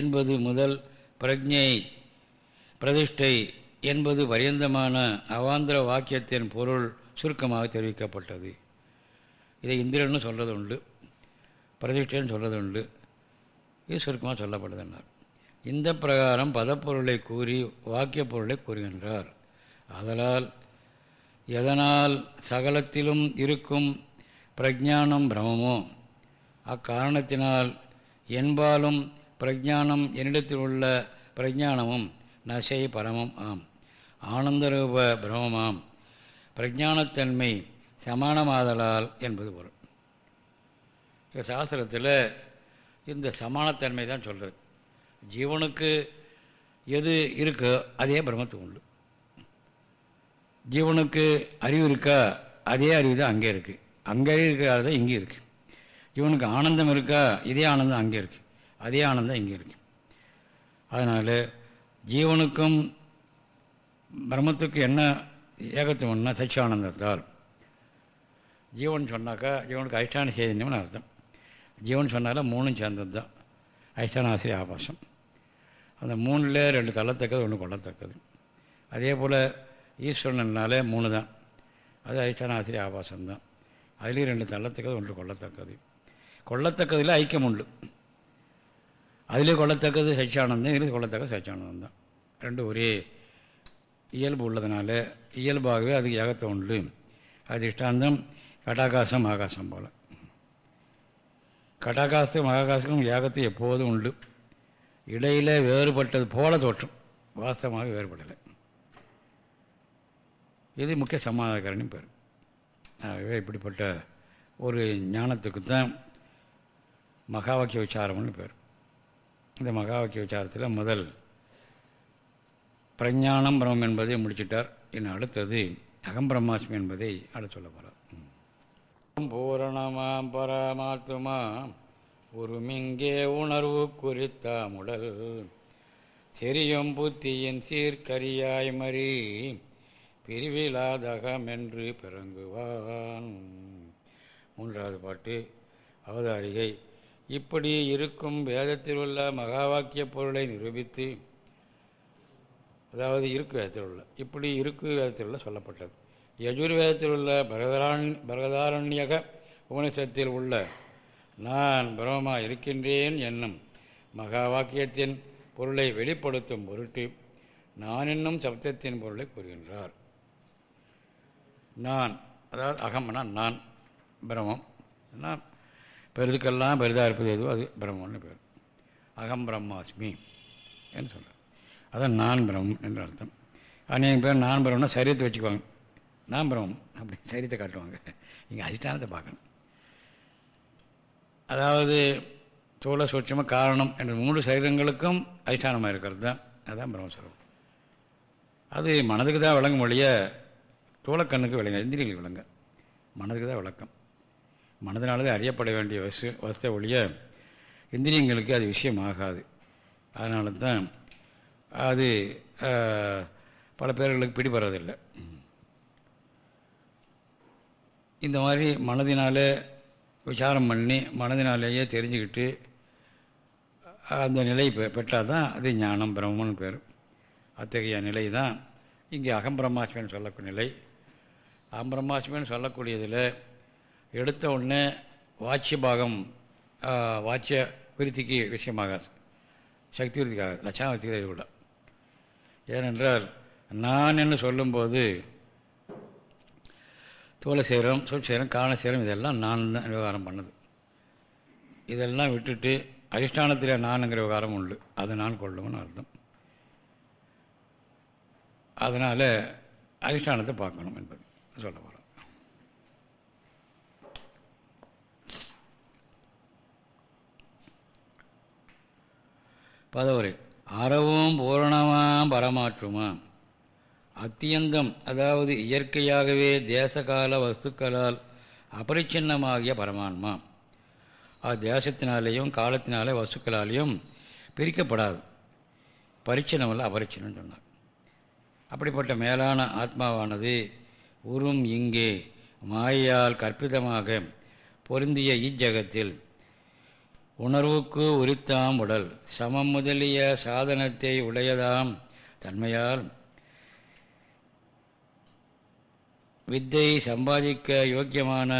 என்பது முதல் பிரஜை பிரதிஷ்டை என்பது பரியந்தமான அவாந்திர வாக்கியத்தின் பொருள் சுருக்கமாக தெரிவிக்கப்பட்டது. இதை இந்திரன்னு சொல்கிறது உண்டு பிரதிஷ்டைன்னு சொல்கிறது உண்டு. இது சுருக்கமாக சொல்லப்பட்டதுன்னார் இந்த பிரகாரம் பதப்பொருளை கூறி வாக்கிய பொருளை கூறுகின்றார். அதனால் எதனால் சகலத்திலும் இருக்கும் பிரஜானம் பிரமமோ? அக்காரணத்தினால் என்பாலும் பிரஜானம் என்னிடத்தில் உள்ள பிரஜானமும் நசை பரமம் ஆம். ஆனந்தரூப பிரமமாம். பிரஜானத்தன்மை சமானமாதலால் என்பது பொருள். சாஸ்திரத்தில் இந்த சமானத்தன்மை தான் சொல்கிறது ஜீவனுக்கு எது இருக்கோ அதே பிரம்மத்துக்கு உண்டு. ஜீவனுக்கு அறிவு இருக்கா அதே அறிவு தான் அங்கே இருக்குது அங்கே இருக்கிறது தான் இங்கே இருக்குது ஜீவனுக்கு ஆனந்தம் இருக்கா இதே ஆனந்தம் அங்கே இருக்குது அதே ஆனந்தம் இங்கே இருக்குது அதனால் ஜீவனுக்கும் பிரம்மத்துக்கு என்ன ஏகத்துவம்னா சச்சியானந்தத்தால். ஜீவன் சொன்னாக்கா ஜீவனுக்கு அதிஷ்டான சைதன்யம்னு அர்த்தம். ஜீவன் சொன்னால மூணும் சேர்ந்தது தான் அதிஷ்டானாசிரிய ஆபாசம். அந்த மூணில் ரெண்டு தள்ளத்தக்கது ஒன்று கொள்ளத்தக்கது அதே போல் ஈஸ்வரனால மூணு தான். அது அதிஷ்டானாசிரிய ஆபாசம் தான் அதுலேயும் ரெண்டு தள்ளத்தக்கது ஒன்று கொள்ளத்தக்கது கொள்ளத்தக்கதில் ஐக்கியம் உண்டு. அதிலே கொள்ளத்தக்கது சச்சியானந்தம். இதில் கொள்ளத்தக்கது சச்சியானந்தம் தான் ரெண்டும் ஒரே இயல்பு உள்ளதுனால இயல்பாகவே அதுக்கு ஏகத்தம் உண்டு. அது இஷ்டாந்தம் கடாகாசம் ஆகாசம் போல். கடாகாசத்துக்கும் ஆகாசத்துக்கும் ஏகத்தும் எப்போதும் உண்டு. இடையில் வேறுபட்டது போல தோற்றம். வாசமாக வேறுபடலை. இது முக்கிய சமாதானக்காரனின் பேர். ஆகவே இப்படிப்பட்ட ஒரு ஞானத்துக்கு தான் மகா வாக்கிய விசாரம்னு பேர். இந்த மகா வாக்கிய விசாரத்தில் முதல் பிரஞானம் பிரம்மம் என்பதை முடிச்சிட்டார். இன்னும் அடுத்தது அகம் என்பதை அடுத்து சொல்ல போகிறார் பூரணமாம் பரமாத்மா உருமிங்கே உணர்வு குறித்தாமுடல் செரியும் புத்தியின் சீர்கரியாய் மறி பிரிவிலாதகமென்று பிறங்குவான். மூன்றாவது பாட்டு அவதாரிகை. இப்படி இருக்கும் வேதத்தில் உள்ள மகா வாக்கிய பொருளை நிரூபித்து அதாவது இருக்கு வேதத்தில் உள்ள இப்படி இருக்கு வேதத்தில் உள்ள சொல்லப்பட்டது. யஜுர்வேதத்தில் உள்ள பரதரா பரதாரண்யக உபனிஷத்தில் உள்ள நான் பிரமமா இருக்கின்றேன் என்னும் மகா வாக்கியத்தின் பொருளை வெளிப்படுத்தும் பொருட்டு நான் என்னும் சப்தத்தின் பொருளை கூறுகின்றார். நான் அதாவது அகம்னா நான் பிரமம் நான் பெருதுக்கெல்லாம் பெரிதாக இருப்பது எதுவோ அது பிரம்மன்னு பேர். அகம் பிரம்மாஸ்மி என்று சொல்கிறார் அதான் நான் பிரம்மம் என்று அர்த்தம். அநேக பேர் நான் பிரம்மம்னா சரீரத்தை வச்சுக்குவாங்க. நான் பிரம்மம் அப்படி சரீரத்தை காட்டுவாங்க. இங்கே அதிஷ்டானத்தை பார்க்கணும். அதாவது தோள சூட்சமாக காரணம் என்ற மூன்று சரீரங்களுக்கும் அதிஷ்டானமாக இருக்கிறது தான். அதுதான் பிரம்மஸ்வரூபம். அது மனதுக்கு தான் விளங்கும் மொழிய தோளக்கண்ணுக்கு விளங்க இந்திரியங்களுக்கு விளங்க மனதுக்கு தான் விளக்கம். மனதினாலது அறியப்பட வேண்டிய வசு வசத்தை ஒழிய இந்திரியங்களுக்கு அது விஷயம் ஆகாது அதனால தான் அது பல பேர்களுக்கு பிடிபடுறதில்லை. இந்த மாதிரி மனதினாலே விசாரம் பண்ணி மனதினாலேயே தெரிஞ்சுக்கிட்டு அந்த நிலை பெ பெற்றால் தான் அது ஞானம் பிரம்மன் பேர். அத்தகைய நிலை தான் இங்கே அகம்பிரமாஸ்மின்னு சொல்லக்கூடிய நிலை. அகம்பிரமாஸ்மின்னு சொல்லக்கூடியதில் எடுத்த உடனே வாட்சிய பாகம் வாட்சிய விருத்திக்கு விஷயமாகாது சக்தி விருத்திக்காக லட்சாவத்திக்கு கூட. ஏனென்றால் நான் என்று சொல்லும்போது தோலை செய்கிறோம் சொல் செய்கிறோம் காண செய்கிறோம் இதெல்லாம் நான் தான் விவகாரம் பண்ணுது. இதெல்லாம் விட்டுட்டு அதிஷ்டானத்தில் நானுங்கிற விவகாரம் உண்டு. அதை நான் கொள்ளும்னு அர்த்தம். அதனால் அதிஷ்டானத்தை பார்க்கணும் என்பது சொல்ல போகிறோம் பதவுரை. அறவும் பூரணமாம் பரமாற்றுமா அத்தியந்தம் அதாவது இயற்கையாகவே தேசகால வஸ்துக்களால் அபரிச்சின்னமாகிய பரமான்மா. அது தேசத்தினாலேயும் காலத்தினாலே வஸ்துக்களாலேயும் பிரிக்கப்படாது. பரிச்சின்னமல்ல அபரிச்சின்னு சொன்னார். அப்படிப்பட்ட மேலான ஆத்மாவானது உறும் இங்கே மாயால் கற்பிதமாக பொருந்திய இஜகத்தில் உணர்வுக்கு உரித்தாம் உடல் சமம் முதலிய சாதனத்தை உடையதாம் தன்மையால் வித்தை சம்பாதிக்க யோக்கியமான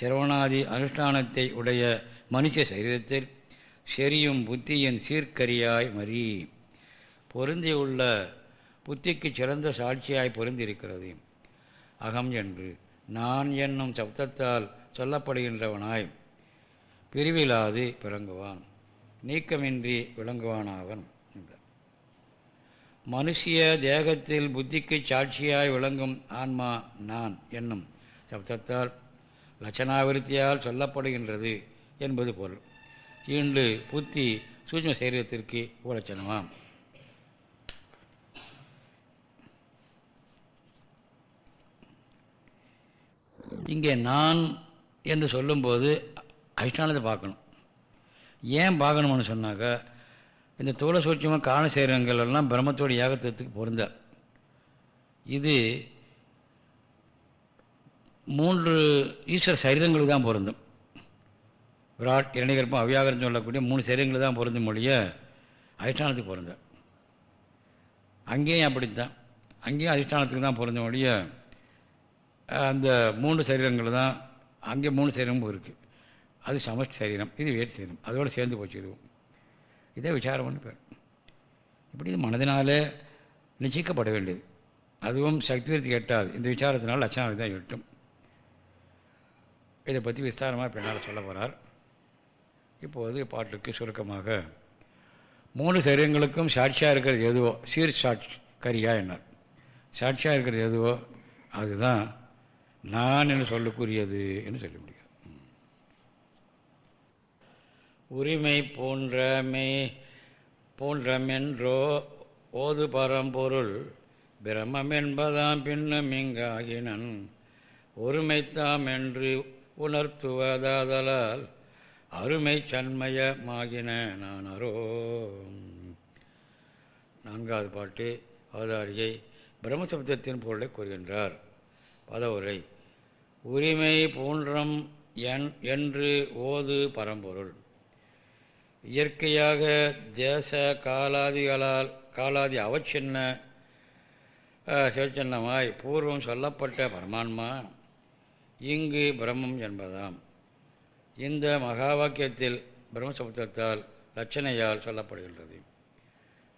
சிரவணாதி அனுஷ்டானத்தை உடைய மனுஷ சரீரத்தில் செரியும் புத்தியின் சீர்கரியாய் மறி. பொருந்தியுள்ள புத்திக்கு சிறந்த சாட்சியாய் பொருந்திருக்கிறது அகம் என்று நான் என்னும் சப்தத்தால் சொல்லப்படுகின்றவனாய் பிரிவிலாது பிறங்குவான். நீக்கமின்றி விளங்குவானாவன். மனுஷிய தேகத்தில் புத்திக்கு சாட்சியாய் விளங்கும் ஆன்மா நான் என்னும் சப்தத்தால் லட்சணாவிருத்தியால் சொல்லப்படுகின்றது என்பது பொருள். ஈண்டு புத்தி சூட்ச சரீரத்திற்கு உலட்சணமாம் இங்கே நான் என்று சொல்லும்போது அதிஷ்டானத்தை பார்க்கணும். ஏன் பார்க்கணும்னு சொன்னாக்கா இந்த தோள சூட்சமாக காண சேரங்கள் எல்லாம் பிரம்மத்தோட ஏகத்துவத்துக்கு பொருந்த இது மூன்று ஈஸ்வர சரீரங்களுக்கு தான் பொருந்தும். விராட் இரணிகற்பம் அவியாகரம் சொல்லக்கூடிய மூணு சரீரங்களுக்கு தான் பொருந்தும் மொழிய அதிஷ்டானத்துக்கு பொருந்தார். அங்கேயும் அப்படித்தான். அங்கேயும் அதிஷ்டானத்துக்கு தான் பொருந்த மொழிய அந்த மூன்று சரீரங்கள் தான் அங்கே மூணு சரீரமும் இருக்குது அது சமஸ்ட் சரீரம் இது வேறு சரீரம். அதோடு சேர்ந்து போச்சு இதுவும். இதே விசாரம்னு பேர். இப்படி இது மனதினாலே நிச்சயிக்கப்பட வேண்டியது. அதுவும் சக்திவர்த்தி கேட்டால் இந்த விசாரத்தினால் லட்சணாவை தான் எட்டும். இதை பற்றி விஸ்தாரமாக பின்னால் சொல்ல போகிறார் இப்போது பாட்டுக்கு சுருக்கமாக மூணு சரீரங்களுக்கும் சாட்சியாக இருக்கிறது எதுவோ சீர் சாட்சி கரியா என்னார். சாட்சியாக இருக்கிறது எதுவோ அதுதான் நான் என்று சொல்லக்கூடியது என்று சொல்ல முடியும் உரிமை போன்றமே போன்றமென்றோ ஓது பரம்பொருள். பிரமம் என்பதாம் பின்னும் இங்காகினன். ஒருமைத்தாம் என்று உணர்த்துவதாதலால் அருமை சண்மயமாகின நான் அரோ நான்காவது பாட்டு அவதாரியை பிரம்மசப்தத்தின் பொருளை கூறுகின்றார். பதவுரை உரிமை போன்றம் என் என்று ஓது பரம்பொருள். இயற்கையாக தேச காலாதிகளால் காலாதி அவச்சின்ன சிவச்சின்னமாய் பூர்வம் சொல்லப்பட்ட பரமான்மா இங்கு பிரம்மம் என்பதாம். இந்த மகா வாக்கியத்தில் பிரம்மசப்தத்தால் லட்சணையால் சொல்லப்படுகின்றது.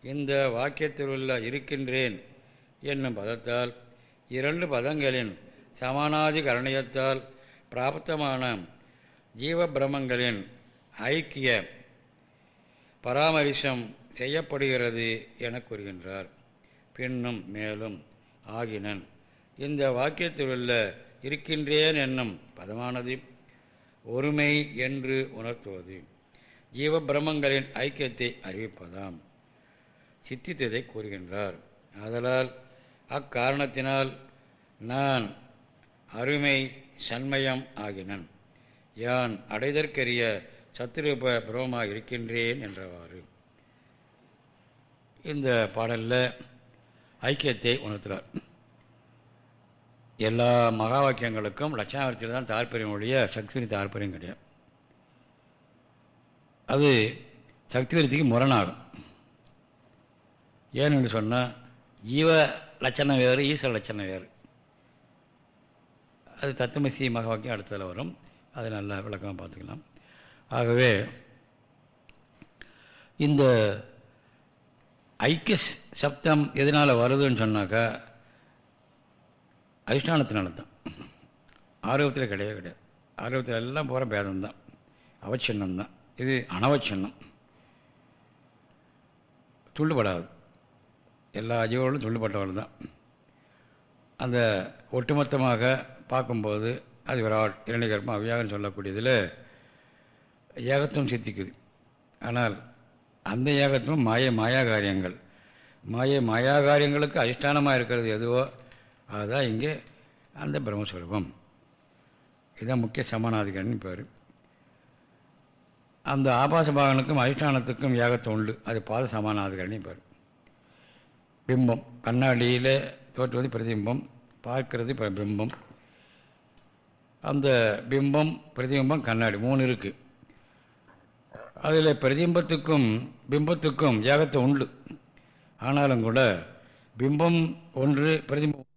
இந்த வாக்கியத்தில் உள்ள இருக்கின்றேன் என்னும் பதத்தால் இரண்டு பதங்களின் சமானாதி கரணயத்தால் பிராப்தமான ஜீவ பிரமங்களின் ஐக்கிய பராமரிசம் செய்யப்படுகிறது என கூறுகின்றார். பின்னும் மேலும் ஆகினன் இந்த வாக்கியத்தில் உள்ள இருக்கின்றேன் என்னும் பதமானது ஒருமை என்று உணர்த்துவது ஜீவ பிரமங்களின் ஐக்கியத்தை அறிவிப்பதாம் சித்தித்ததை கூறுகின்றார். ஆதலால் அக்காரணத்தினால் நான் அருமை சண்மயம் ஆகினன். யான் அடைதற்கரிய சத்துரூப பிரமமாக இருக்கின்றேன் என்றவாறு. இந்த பாடலில் ஐக்கியத்தை உணர்த்துகிறார் எல்லா மகா வாக்கியங்களுக்கும் லட்சணாவர்த்தியில் தான் தாற்பயம் ஒழிய சக்திவரி தாற்பயம் கிடையாது. அது சக்திவரித்துக்கு முரணாகும். ஏன்னு சொன்னால் ஜீவ லட்சணம் வேறு ஈஸ்வர லட்சணம் வேறு. அது தத்துமசி மகா வாக்கியம் அடுத்ததில் வரும். அதை நல்லா விளக்கமாக பார்த்துக்கலாம். ஆகவே இந்த ஐக்கிய சப்தம் எதனால் வருதுன்னு சொன்னாக்கா அதிஷ்டானத்தினால தான். ஆரோக்கியத்தில் கிடையவே கிடையாது. ஆரோக்கியத்தில் எல்லாம் போகிற பேதம் தான். அவச்சின்னம் தான். இது அனவச்சின்னம். துள்ளுபடாது. எல்லா ஜீவர்களும் துள்ளுபட்டவர்கள் தான். அந்த ஒட்டுமொத்தமாக பார்க்கும்போது அது விராட் இரண்டு கர்ப்பம் அவியாகன்னு சொல்லக்கூடியதில் ஏகத்துவம் சித்திக்குது. ஆனால் அந்த ஏகத்துவம் மாய மாயா காரியங்கள் மாய மாயா காரியங்களுக்கு அதிஷ்டானமாக இருக்கிறது எதுவோ அதுதான் இங்கே அந்த பிரம்மஸ்வரூபம். இதுதான் முக்கிய சமானாதிகாரின்னு பேர். அந்த ஆபாச பாகனுக்கும் அதிஷ்டானத்துக்கும் ஏகத்துவம் உண்டு. அது பாத சமானாதிகாரின்னு பேர். பிம்பம் கண்ணாடியில் தோற்றுவது பிரதிபிம்பம் பார்க்கறது இப்போ பிம்பம் அந்த பிம்பம் பிரதிபிம்பம் கண்ணாடி மூணு இருக்குது அதில் பிரதிம்பத்துக்கும் பிம்பத்துக்கும் ஏகத்தை உண்டு. ஆனாலும் கூட பிம்பம் ஒன்று பிரதிம்பம்